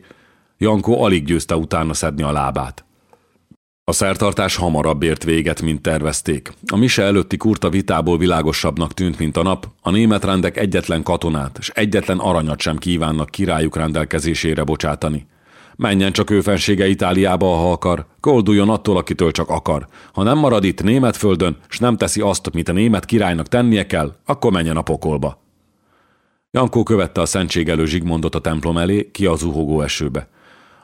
Jankó alig győzte utána szedni a lábát. A szertartás hamarabb ért véget, mint tervezték. A mise előtti kurta vitából világosabbnak tűnt, mint a nap. A német rendek egyetlen katonát és egyetlen aranyat sem kívánnak királyuk rendelkezésére bocsátani. Menjen csak ő fensége Itáliába, ha akar, kolduljon attól, akitől csak akar. Ha nem marad itt német földön, s nem teszi azt, mit a német királynak tennie kell, akkor menjen a pokolba. Jankó követte a szentségelő Zsigmondot a templom elé, ki a zuhogó esőbe.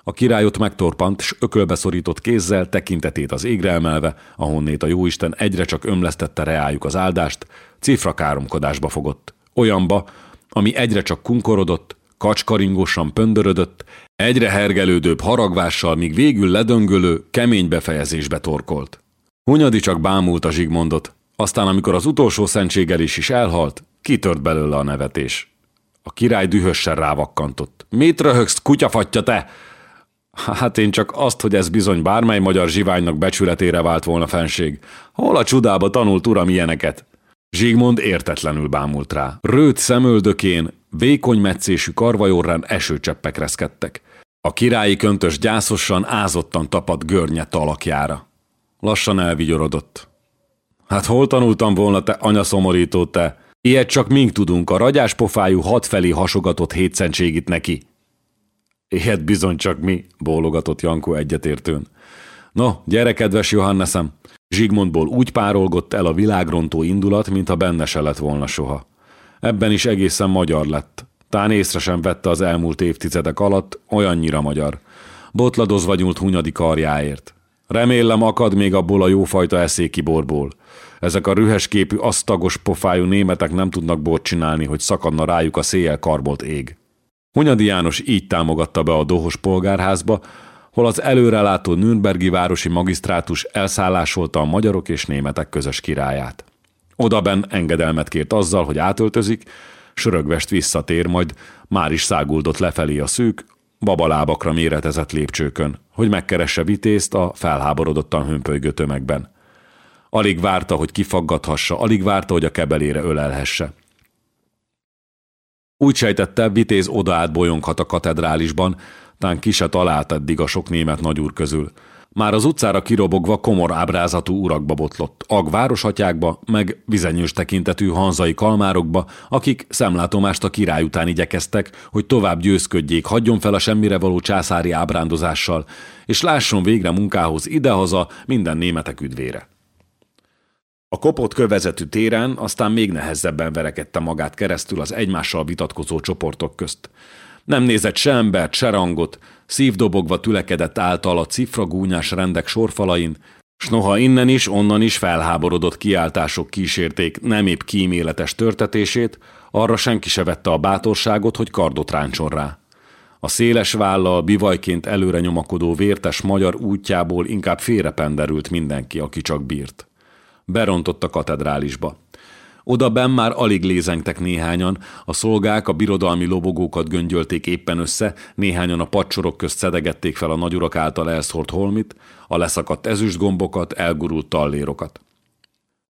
A királyot megtorpant, s ökölbe szorított kézzel, tekintetét az égre emelve, ahonnét a jóisten egyre csak ömlesztette reájuk az áldást, cifra káromkodásba fogott. Olyanba, ami egyre csak kunkorodott, kacskaringósan pöndörödött, egyre hergelődőbb haragvással, míg végül ledöngölő, kemény befejezésbe torkolt. Hunyadi csak bámult a zsigmondot, aztán amikor az utolsó szentségelés is elhalt, kitört belőle a nevetés. A király dühösen rávakkantott. Mit röhögsz, kutyafatja te? Hát én csak azt, hogy ez bizony bármely magyar zsiványnak becsületére vált volna fenség. Hol a csudába tanult uram ilyeneket? Zsigmond értetlenül bámult rá. Rőt szemöldökén, vékony meccésű karvajorrán esőcseppek reszkedtek. A királyi köntös gyászosan, ázottan tapadt görnye talakjára. Lassan elvigyorodott. Hát hol tanultam volna, te anyaszomorító te? Ilyet csak mink tudunk, a ragyás pofájú hatfelé hasogatott hétszentségit neki. Ilyet bizony csak mi, bólogatott Jankó egyetértőn. No, gyere, kedves Johanneszem! Zsigmondból úgy párolgott el a világrontó indulat, mintha benne se lett volna soha. Ebben is egészen magyar lett. Tán észre sem vette az elmúlt évtizedek alatt, olyannyira magyar. Botladozva nyúlt Hunyadi karjáért. Remélem akad még abból a jófajta eszékiborból. Ezek a rühes képű, asztagos pofájú németek nem tudnak bort csinálni, hogy szakadna rájuk a széjjel karbolt ég. Hunyadi János így támogatta be a dohos polgárházba, hol az előrelátó Nürnbergi városi magisztrátus elszállásolta a magyarok és németek közös királyát. Odaben engedelmet kért azzal, hogy átöltözik, sörögvest visszatér, majd már is száguldott lefelé a szűk, babalábakra méretezett lépcsőkön, hogy megkeresse vitézt a felháborodottan hömpölygő tömegben. Alig várta, hogy kifaggathassa, alig várta, hogy a kebelére ölelhesse. Úgy sejtette, Vitéz odaát bolyonghat a katedrálisban, tán ki se talált eddig a sok német nagyúr közül. Már az utcára kirobogva komor ábrázatú urakba botlott, ag városhatyákba, meg vizenyős tekintetű hanzai kalmárokba, akik szemlátomást a király után igyekeztek, hogy tovább győzködjék, hagyjon fel a semmire való császári ábrándozással, és lásson végre munkához idehaza minden németek üdvére. A kopott kövezetű téren aztán még nehezebben verekedte magát keresztül az egymással vitatkozó csoportok közt. Nem nézett se embert, se rangot, szívdobogva tülekedett által a cifragúnyás rendek sorfalain, s noha innen is, onnan is felháborodott kiáltások kísérték nem épp kíméletes törtetését, arra senki se vette a bátorságot, hogy kardot ráncson rá. A széles vállal bivajként előre nyomakodó vértes magyar útjából inkább félrependerült mindenki, aki csak bírt berontott a katedrálisba. Oda ben már alig lézengtek néhányan, a szolgák a birodalmi lobogókat göngyölték éppen össze, néhányan a pacsorok közt szedegették fel a nagyurak által elszórt holmit, a leszakadt ezüstgombokat, elgurult tallérokat.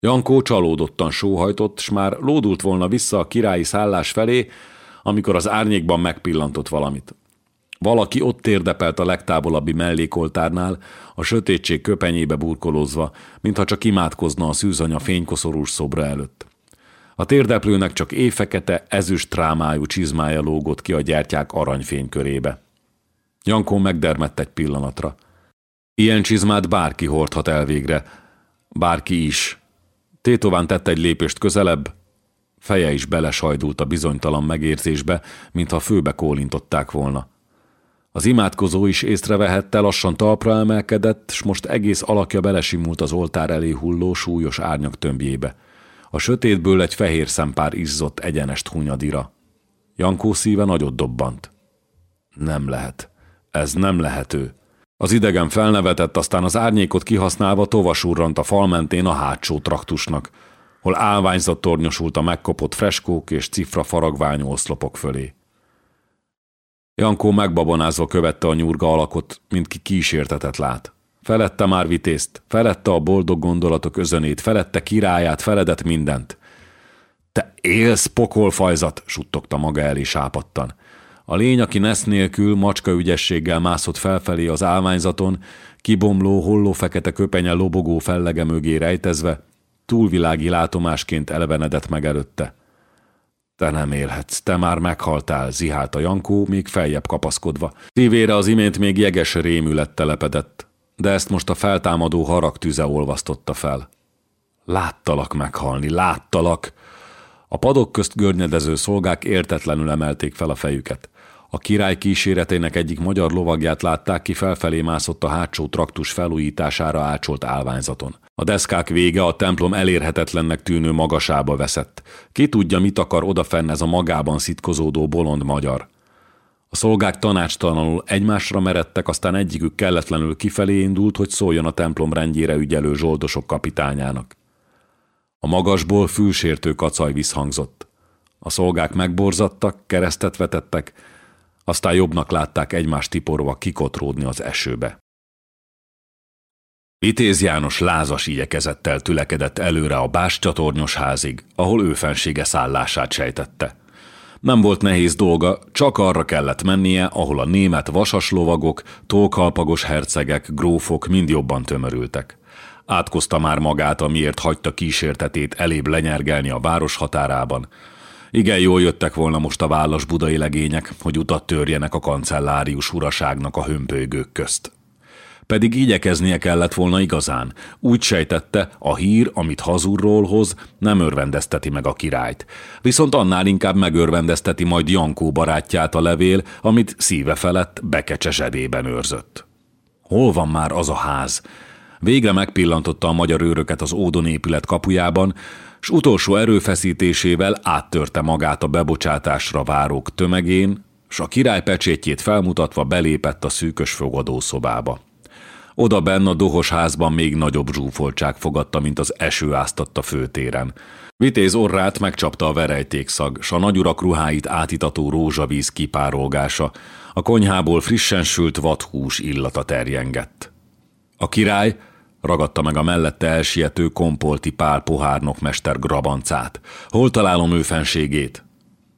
Jankó csalódottan sóhajtott, s már lódult volna vissza a királyi szállás felé, amikor az árnyékban megpillantott valamit. Valaki ott térdepelt a legtávolabbi mellékoltárnál, a sötétség köpenyébe burkolózva, mintha csak imádkozna a szűzanya fénykoszorús szobra előtt. A térdeplőnek csak éjfekete, ezüst trámájú csizmája lógott ki a gyertyák aranyfény körébe. Jankó megdermett egy pillanatra. Ilyen csizmát bárki hordhat elvégre, bárki is. Tétován tett egy lépést közelebb, feje is belesajdult a bizonytalan megérzésbe, mintha főbe kólintották volna. Az imádkozó is észrevehette, lassan talpra emelkedett, s most egész alakja belesimult az oltár elé hulló súlyos árnyak tömbjébe. A sötétből egy fehér szempár izzott egyenest hunyadira. Jankó szíve nagyot dobbant. Nem lehet. Ez nem lehető. Az idegen felnevetett, aztán az árnyékot kihasználva tovasurrant a fal mentén a hátsó traktusnak, hol állványzat tornyosult a megkopott freskók és cifra faragványú oszlopok fölé. Jankó megbabonázva követte a nyurga alakot, mint ki kísértetet lát. Felette már vitézt, felette a boldog gondolatok özönét, felette királyát, feledett mindent. Te élsz, pokolfajzat, suttogta maga elé sápattan. A lény, aki nesz nélkül macska ügyességgel mászott felfelé az állványzaton, kibomló, holló fekete köpenye lobogó fellege mögé rejtezve, túlvilági látomásként elevenedett meg előtte. Te nem élhetsz, te már meghaltál, a Jankó, még feljebb kapaszkodva. Szívére az imént még jeges rémület telepedett, de ezt most a feltámadó harag tüze olvasztotta fel. Láttalak meghalni, láttalak! A padok közt görnyedező szolgák értetlenül emelték fel a fejüket. A király kíséretének egyik magyar lovagját látták ki felfelé mászott a hátsó traktus felújítására ácsolt állványzaton. A deszkák vége a templom elérhetetlennek tűnő magasába veszett. Ki tudja, mit akar odafenn ez a magában szitkozódó bolond magyar. A szolgák tanácstalanul egymásra meredtek, aztán egyikük kelletlenül kifelé indult, hogy szóljon a templom rendjére ügyelő zsoldosok kapitányának. A magasból fülsértő kacaj visszhangzott. A szolgák megborzadtak, keresztet vetettek, aztán jobbnak látták egymást tiporva kikotródni az esőbe. Vitéz János lázas igyekezettel tülekedett előre a bástyatornyos házig, ahol ő fensége szállását sejtette. Nem volt nehéz dolga, csak arra kellett mennie, ahol a német vasas lovagok, tókalpagos hercegek, grófok mind jobban tömörültek. Átkozta már magát, amiért hagyta kísértetét elébb lenyergelni a város határában, igen, jól jöttek volna most a válas budai legények, hogy utat törjenek a kancellárius uraságnak a hömpölygők közt. Pedig igyekeznie kellett volna igazán. Úgy sejtette, a hír, amit hazurról hoz, nem örvendezteti meg a királyt. Viszont annál inkább megörvendezteti majd Jankó barátját a levél, amit szíve felett bekecse zsebében őrzött. Hol van már az a ház? Végre megpillantotta a magyar őröket az Ódon épület kapujában, s utolsó erőfeszítésével áttörte magát a bebocsátásra várók tömegén, s a király pecsétjét felmutatva belépett a szűkös fogadószobába. Oda benn a dohos házban még nagyobb zsúfoltság fogadta, mint az eső áztatta főtéren. Vitéz orrát megcsapta a verejtékszag, s a nagyurak ruháit átitató rózsavíz kipárolgása, a konyhából frissen sült vadhús illata terjengett. A király ragadta meg a mellette elsiető kompolti pál pohárnok mester grabancát. Hol találom ő fenségét?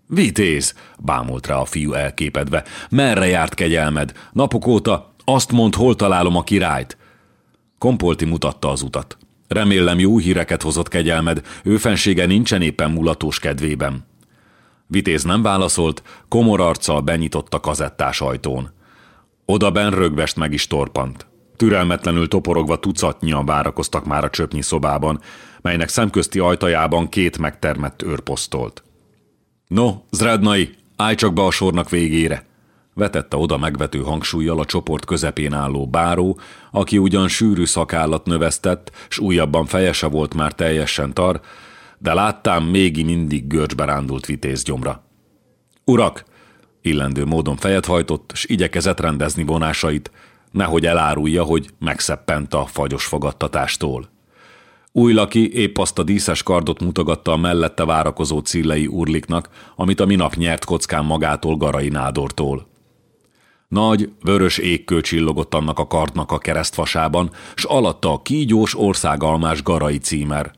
Vitéz, bámult rá a fiú elképedve. Merre járt kegyelmed? Napok óta azt mond, hol találom a királyt. Kompolti mutatta az utat. Remélem jó híreket hozott kegyelmed, ő nincsen éppen mulatós kedvében. Vitéz nem válaszolt, komor arccal benyitott a kazettás ajtón. Oda ben rögvest meg is torpant. Türelmetlenül toporogva tucatnyian várakoztak már a csöpnyi szobában, melynek szemközti ajtajában két megtermett őr posztolt. No, Zrednai, állj csak be a sornak végére! vetette oda megvető hangsúlyjal a csoport közepén álló báró, aki ugyan sűrű szakállat növesztett, s újabban fejese volt már teljesen tar, de láttam még mindig görcsbe rándult vitézgyomra. Urak! Illendő módon fejet hajtott, s igyekezett rendezni vonásait, nehogy elárulja, hogy megszeppent a fagyos fogadtatástól. Új laki épp azt a díszes kardot mutogatta a mellette várakozó cillei urliknak, amit a minap nyert kockán magától Garai Nádortól. Nagy, vörös égkő csillogott annak a kardnak a keresztfasában, s alatta a kígyós országalmás Garai címer.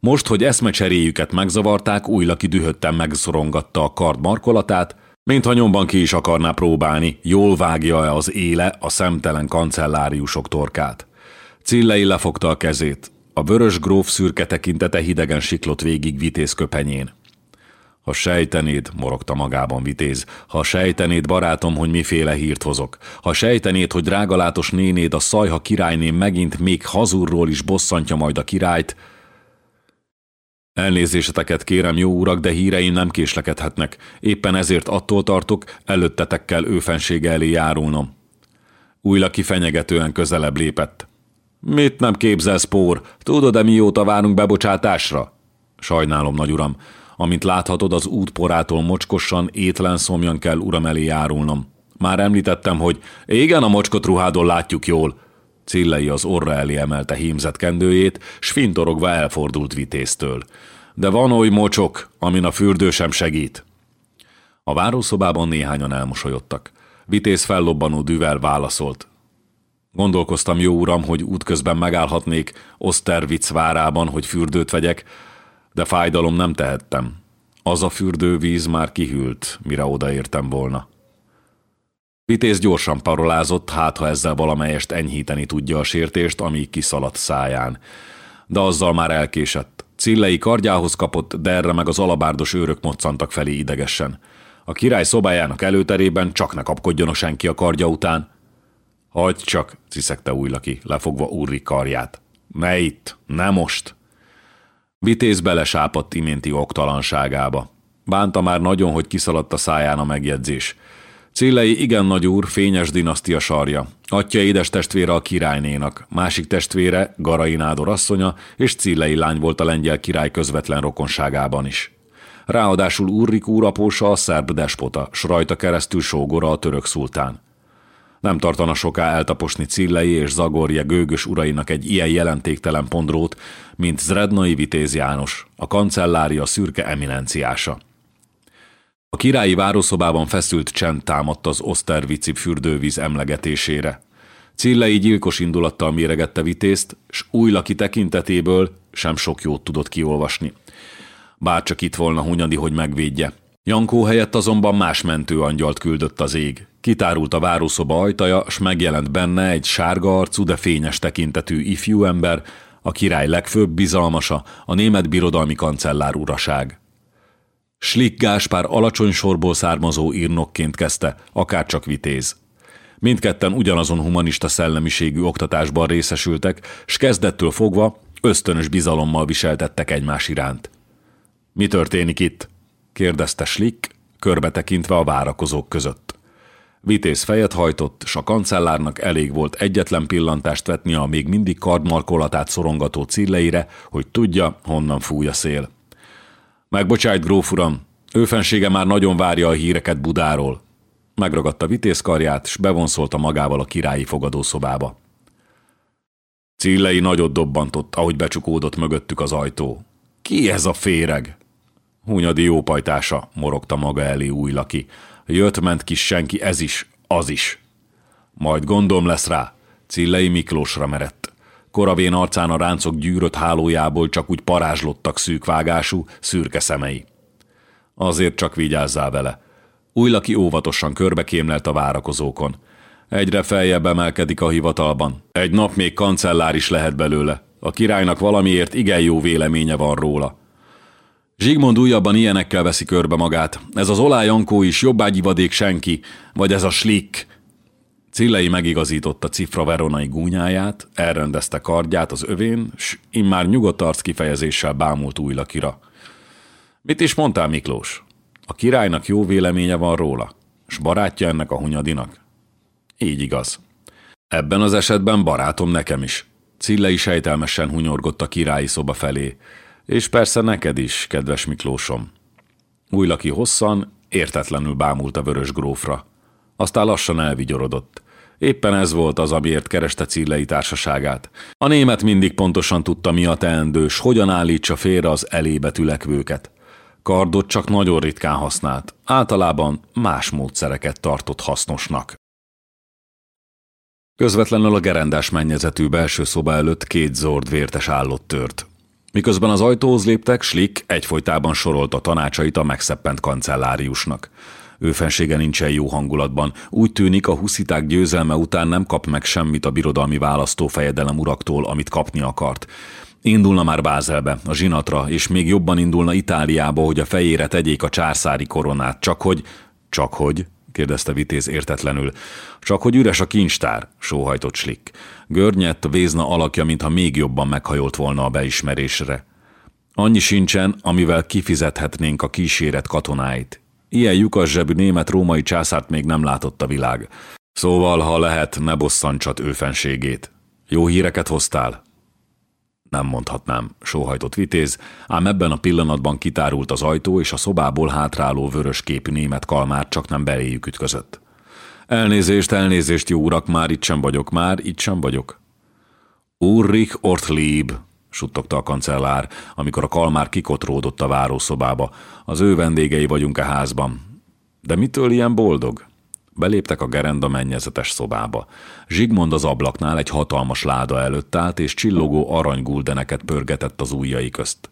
Most, hogy eszmecseréjüket megzavarták, új laki dühötten megszorongatta a kard markolatát, Mintha nyomban ki is akarná próbálni, jól vágja-e az éle a szemtelen kancelláriusok torkát. Cillei lefogta a kezét. A vörös gróf szürke tekintete hidegen siklott végig vitéz köpenyén. Ha sejtenéd, morogta magában vitéz, ha sejtenéd, barátom, hogy miféle hírt hozok, ha sejtenéd, hogy drágalátos nénéd a szajha királyném megint még hazurról is bosszantja majd a királyt, Elnézéseteket kérem, jó urak, de híreim nem késlekedhetnek. Éppen ezért attól tartok, előttetek kell őfensége elé járulnom. Újla kifenyegetően közelebb lépett. Mit nem képzelsz, Pór? Tudod-e mióta várunk bebocsátásra? Sajnálom, nagy uram. Amint láthatod, az út porától mocskosan, étlen szomjan kell uram elé járulnom. Már említettem, hogy igen, a mocskot ruhádon látjuk jól. Cillei az orra elé emelte hímzett kendőjét, s fintorogva elfordult vitéztől. De van oly mocsok, amin a fürdő sem segít. A várószobában néhányan elmosolyodtak. Vitéz fellobbanó düvel válaszolt. Gondolkoztam, jó uram, hogy útközben megállhatnék Osterwitz várában, hogy fürdőt vegyek, de fájdalom nem tehettem. Az a fürdővíz már kihűlt, mire odaértem volna. Vitéz gyorsan parolázott, hát ha ezzel valamelyest enyhíteni tudja a sértést, ami kiszaladt száján. De azzal már elkésett. Cillei kardjához kapott, de erre meg az alabárdos őrök moccantak felé idegesen. A király szobájának előterében csak ne kapkodjon a senki a kardja után. Hagy csak, ciszegte újlaki, lefogva Urri karját. Ne itt, ne most! Vitéz belesápadt iménti oktalanságába. Bánta már nagyon, hogy kiszaladt a száján a megjegyzés. Cillei igen nagy úr, fényes dinasztia sarja. Atya édes testvére a királynénak, másik testvére Garai Nádor asszonya, és Cillei lány volt a lengyel király közvetlen rokonságában is. Ráadásul Urrik úrapósa a szerb despota, s rajta keresztül sógora a török szultán. Nem tartana soká eltaposni Cillei és Zagorje gőgös urainak egy ilyen jelentéktelen pondrót, mint Zrednai Vitéz János, a kancellária szürke eminenciása. A királyi várószobában feszült csend támadt az Osztervici fürdővíz emlegetésére. Cillei gyilkos indulattal méregette vitézt, s új laki tekintetéből sem sok jót tudott kiolvasni. Bár csak itt volna Hunyadi, hogy megvédje. Jankó helyett azonban más mentőangyalt küldött az ég. Kitárult a várószoba ajtaja, s megjelent benne egy sárga arcú, de fényes tekintetű ifjú ember, a király legfőbb bizalmasa, a német birodalmi kancellár uraság. Slik Gáspár alacsony sorból származó írnokként kezdte, akárcsak vitéz. Mindketten ugyanazon humanista szellemiségű oktatásban részesültek, s kezdettől fogva ösztönös bizalommal viseltettek egymás iránt. Mi történik itt? kérdezte Slik, körbetekintve a várakozók között. Vitéz fejet hajtott, s a kancellárnak elég volt egyetlen pillantást vetni a még mindig kardmarkolatát szorongató cilleire, hogy tudja, honnan fúj a szél. Megbocsájt, gróf uram, őfensége már nagyon várja a híreket Budáról. Megragadta vitézkarját, s bevonszolta magával a királyi fogadószobába. Cillei nagyot dobbantott, ahogy becsukódott mögöttük az ajtó. Ki ez a féreg? Hunyadi jópajtása, morogta maga elé új laki. Jött-ment kis senki, ez is, az is. Majd gondom lesz rá. Cillei Miklósra merett. Koravén arcán a ráncok gyűrött hálójából csak úgy parázslottak szűkvágású, szürke szemei. Azért csak vigyázzál vele. Újlaki óvatosan körbekémlelt a várakozókon. Egyre feljebb emelkedik a hivatalban. Egy nap még kancellár is lehet belőle. A királynak valamiért igen jó véleménye van róla. Zsigmond újabban ilyenekkel veszi körbe magát. Ez az olájankó is jobbágyivadék senki, vagy ez a slik, Cillei megigazította cifra veronai gúnyáját, elrendezte kardját az övén, s immár nyugodt arc kifejezéssel bámult lakira. Mit is mondtál, Miklós? A királynak jó véleménye van róla, s barátja ennek a hunyadinak? Így igaz. Ebben az esetben barátom nekem is. Cillei sejtelmesen hunyorgott a királyi szoba felé. És persze neked is, kedves Miklósom. Újlaki hosszan, értetlenül bámult a vörös grófra. Aztán lassan elvigyorodott. Éppen ez volt az, amiért kereste Cillei társaságát. A német mindig pontosan tudta, mi a teendős, hogyan állítsa félre az elébe tülekvőket. Kardot csak nagyon ritkán használt, általában más módszereket tartott hasznosnak. Közvetlenül a gerendás mennyezetű belső szoba előtt két zord vértes állott tört. Miközben az ajtóhoz léptek, Schlick egyfolytában sorolta tanácsait a megszeppent kancelláriusnak. Ő fensége nincsen jó hangulatban. Úgy tűnik, a husziták győzelme után nem kap meg semmit a birodalmi választó fejedelem uraktól, amit kapni akart. Indulna már Bázelbe, a zsinatra, és még jobban indulna Itáliába, hogy a fejére tegyék a császári koronát, csak hogy... Csak hogy? kérdezte Vitéz értetlenül. Csak hogy üres a kincstár, sóhajtott Slick. Görnyett, vézna alakja, mintha még jobban meghajolt volna a beismerésre. Annyi sincsen, amivel kifizethetnénk a kíséret katonáit. Ilyen lyukas zsebű német-római császárt még nem látott a világ. Szóval, ha lehet, ne bosszantsat őfenségét. Jó híreket hoztál? Nem mondhatnám, sóhajtott vitéz, ám ebben a pillanatban kitárult az ajtó, és a szobából hátráló vörös képű német kalmár csak nem beléjük ütközött. Elnézést, elnézést, jó urak, már itt sem vagyok, már itt sem vagyok. Ulrich Ortlieb, suttogta a kancellár, amikor a kalmár kikotródott a várószobába. Az ő vendégei vagyunk a házban. De mitől ilyen boldog? Beléptek a gerenda mennyezetes szobába. Zsigmond az ablaknál egy hatalmas láda előtt állt, és csillogó aranyguldeneket pörgetett az ujjai közt.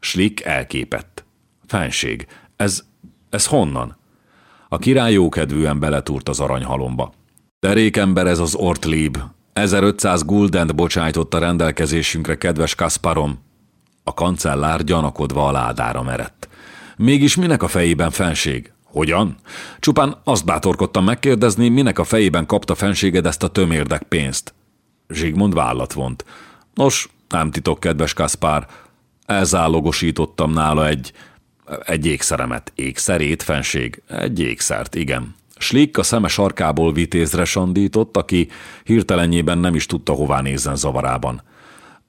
Slik elképett. Fenség, ez, ez honnan? A király jókedvűen beletúrt az aranyhalomba. Terékember ez az Ortlieb. 1500 guldent bocsájtott a rendelkezésünkre, kedves Kasparom. A kancellár gyanakodva a ládára merett. Mégis minek a fejében fenség? Hogyan? Csupán azt bátorkodtam megkérdezni, minek a fejében kapta fenséged ezt a tömérdek pénzt. Zsigmond vállat vont. Nos, nem titok, kedves Kaspár, elzálogosítottam nála egy, egy ékszeremet. Ékszerét, fenség? Egy ékszert, igen. Slick a szeme sarkából vitézre sandított, aki hirtelenjében nem is tudta, hová nézzen zavarában.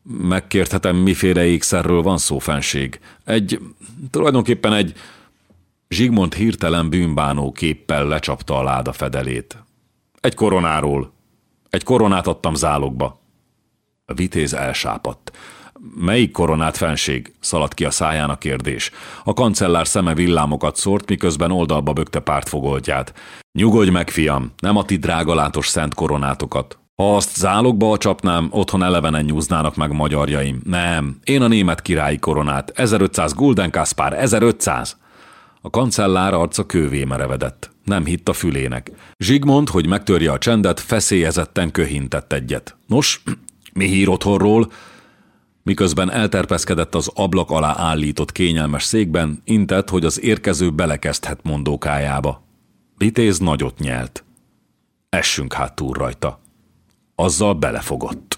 Megkérthetem, miféle ékszerről van szó, fenség? Egy, tulajdonképpen egy, Zsigmond hirtelen bűnbánó képpel lecsapta a láda fedelét. Egy koronáról. Egy koronát adtam zálogba. A vitéz elsápadt. Melyik koronát fenség? Szaladt ki a száján a kérdés. A kancellár szeme villámokat szórt, miközben oldalba bökte pártfogoltját. Nyugodj meg, fiam, nem a ti drágalátos szent koronátokat. Ha azt zálogba csapnám, otthon elevenen nyúznának meg magyarjaim. Nem, én a német királyi koronát. 1500 gulden, Kaspár, 1500! A kancellár arca kővé merevedett. Nem hitt a fülének. Zsigmond, hogy megtörje a csendet, feszélyezetten köhintett egyet. Nos, mi hír otthonról? Miközben elterpeszkedett az ablak alá állított kényelmes székben, intett, hogy az érkező belekezdhet mondókájába. Vitéz nagyot nyelt. Essünk hát túl rajta. Azzal belefogott.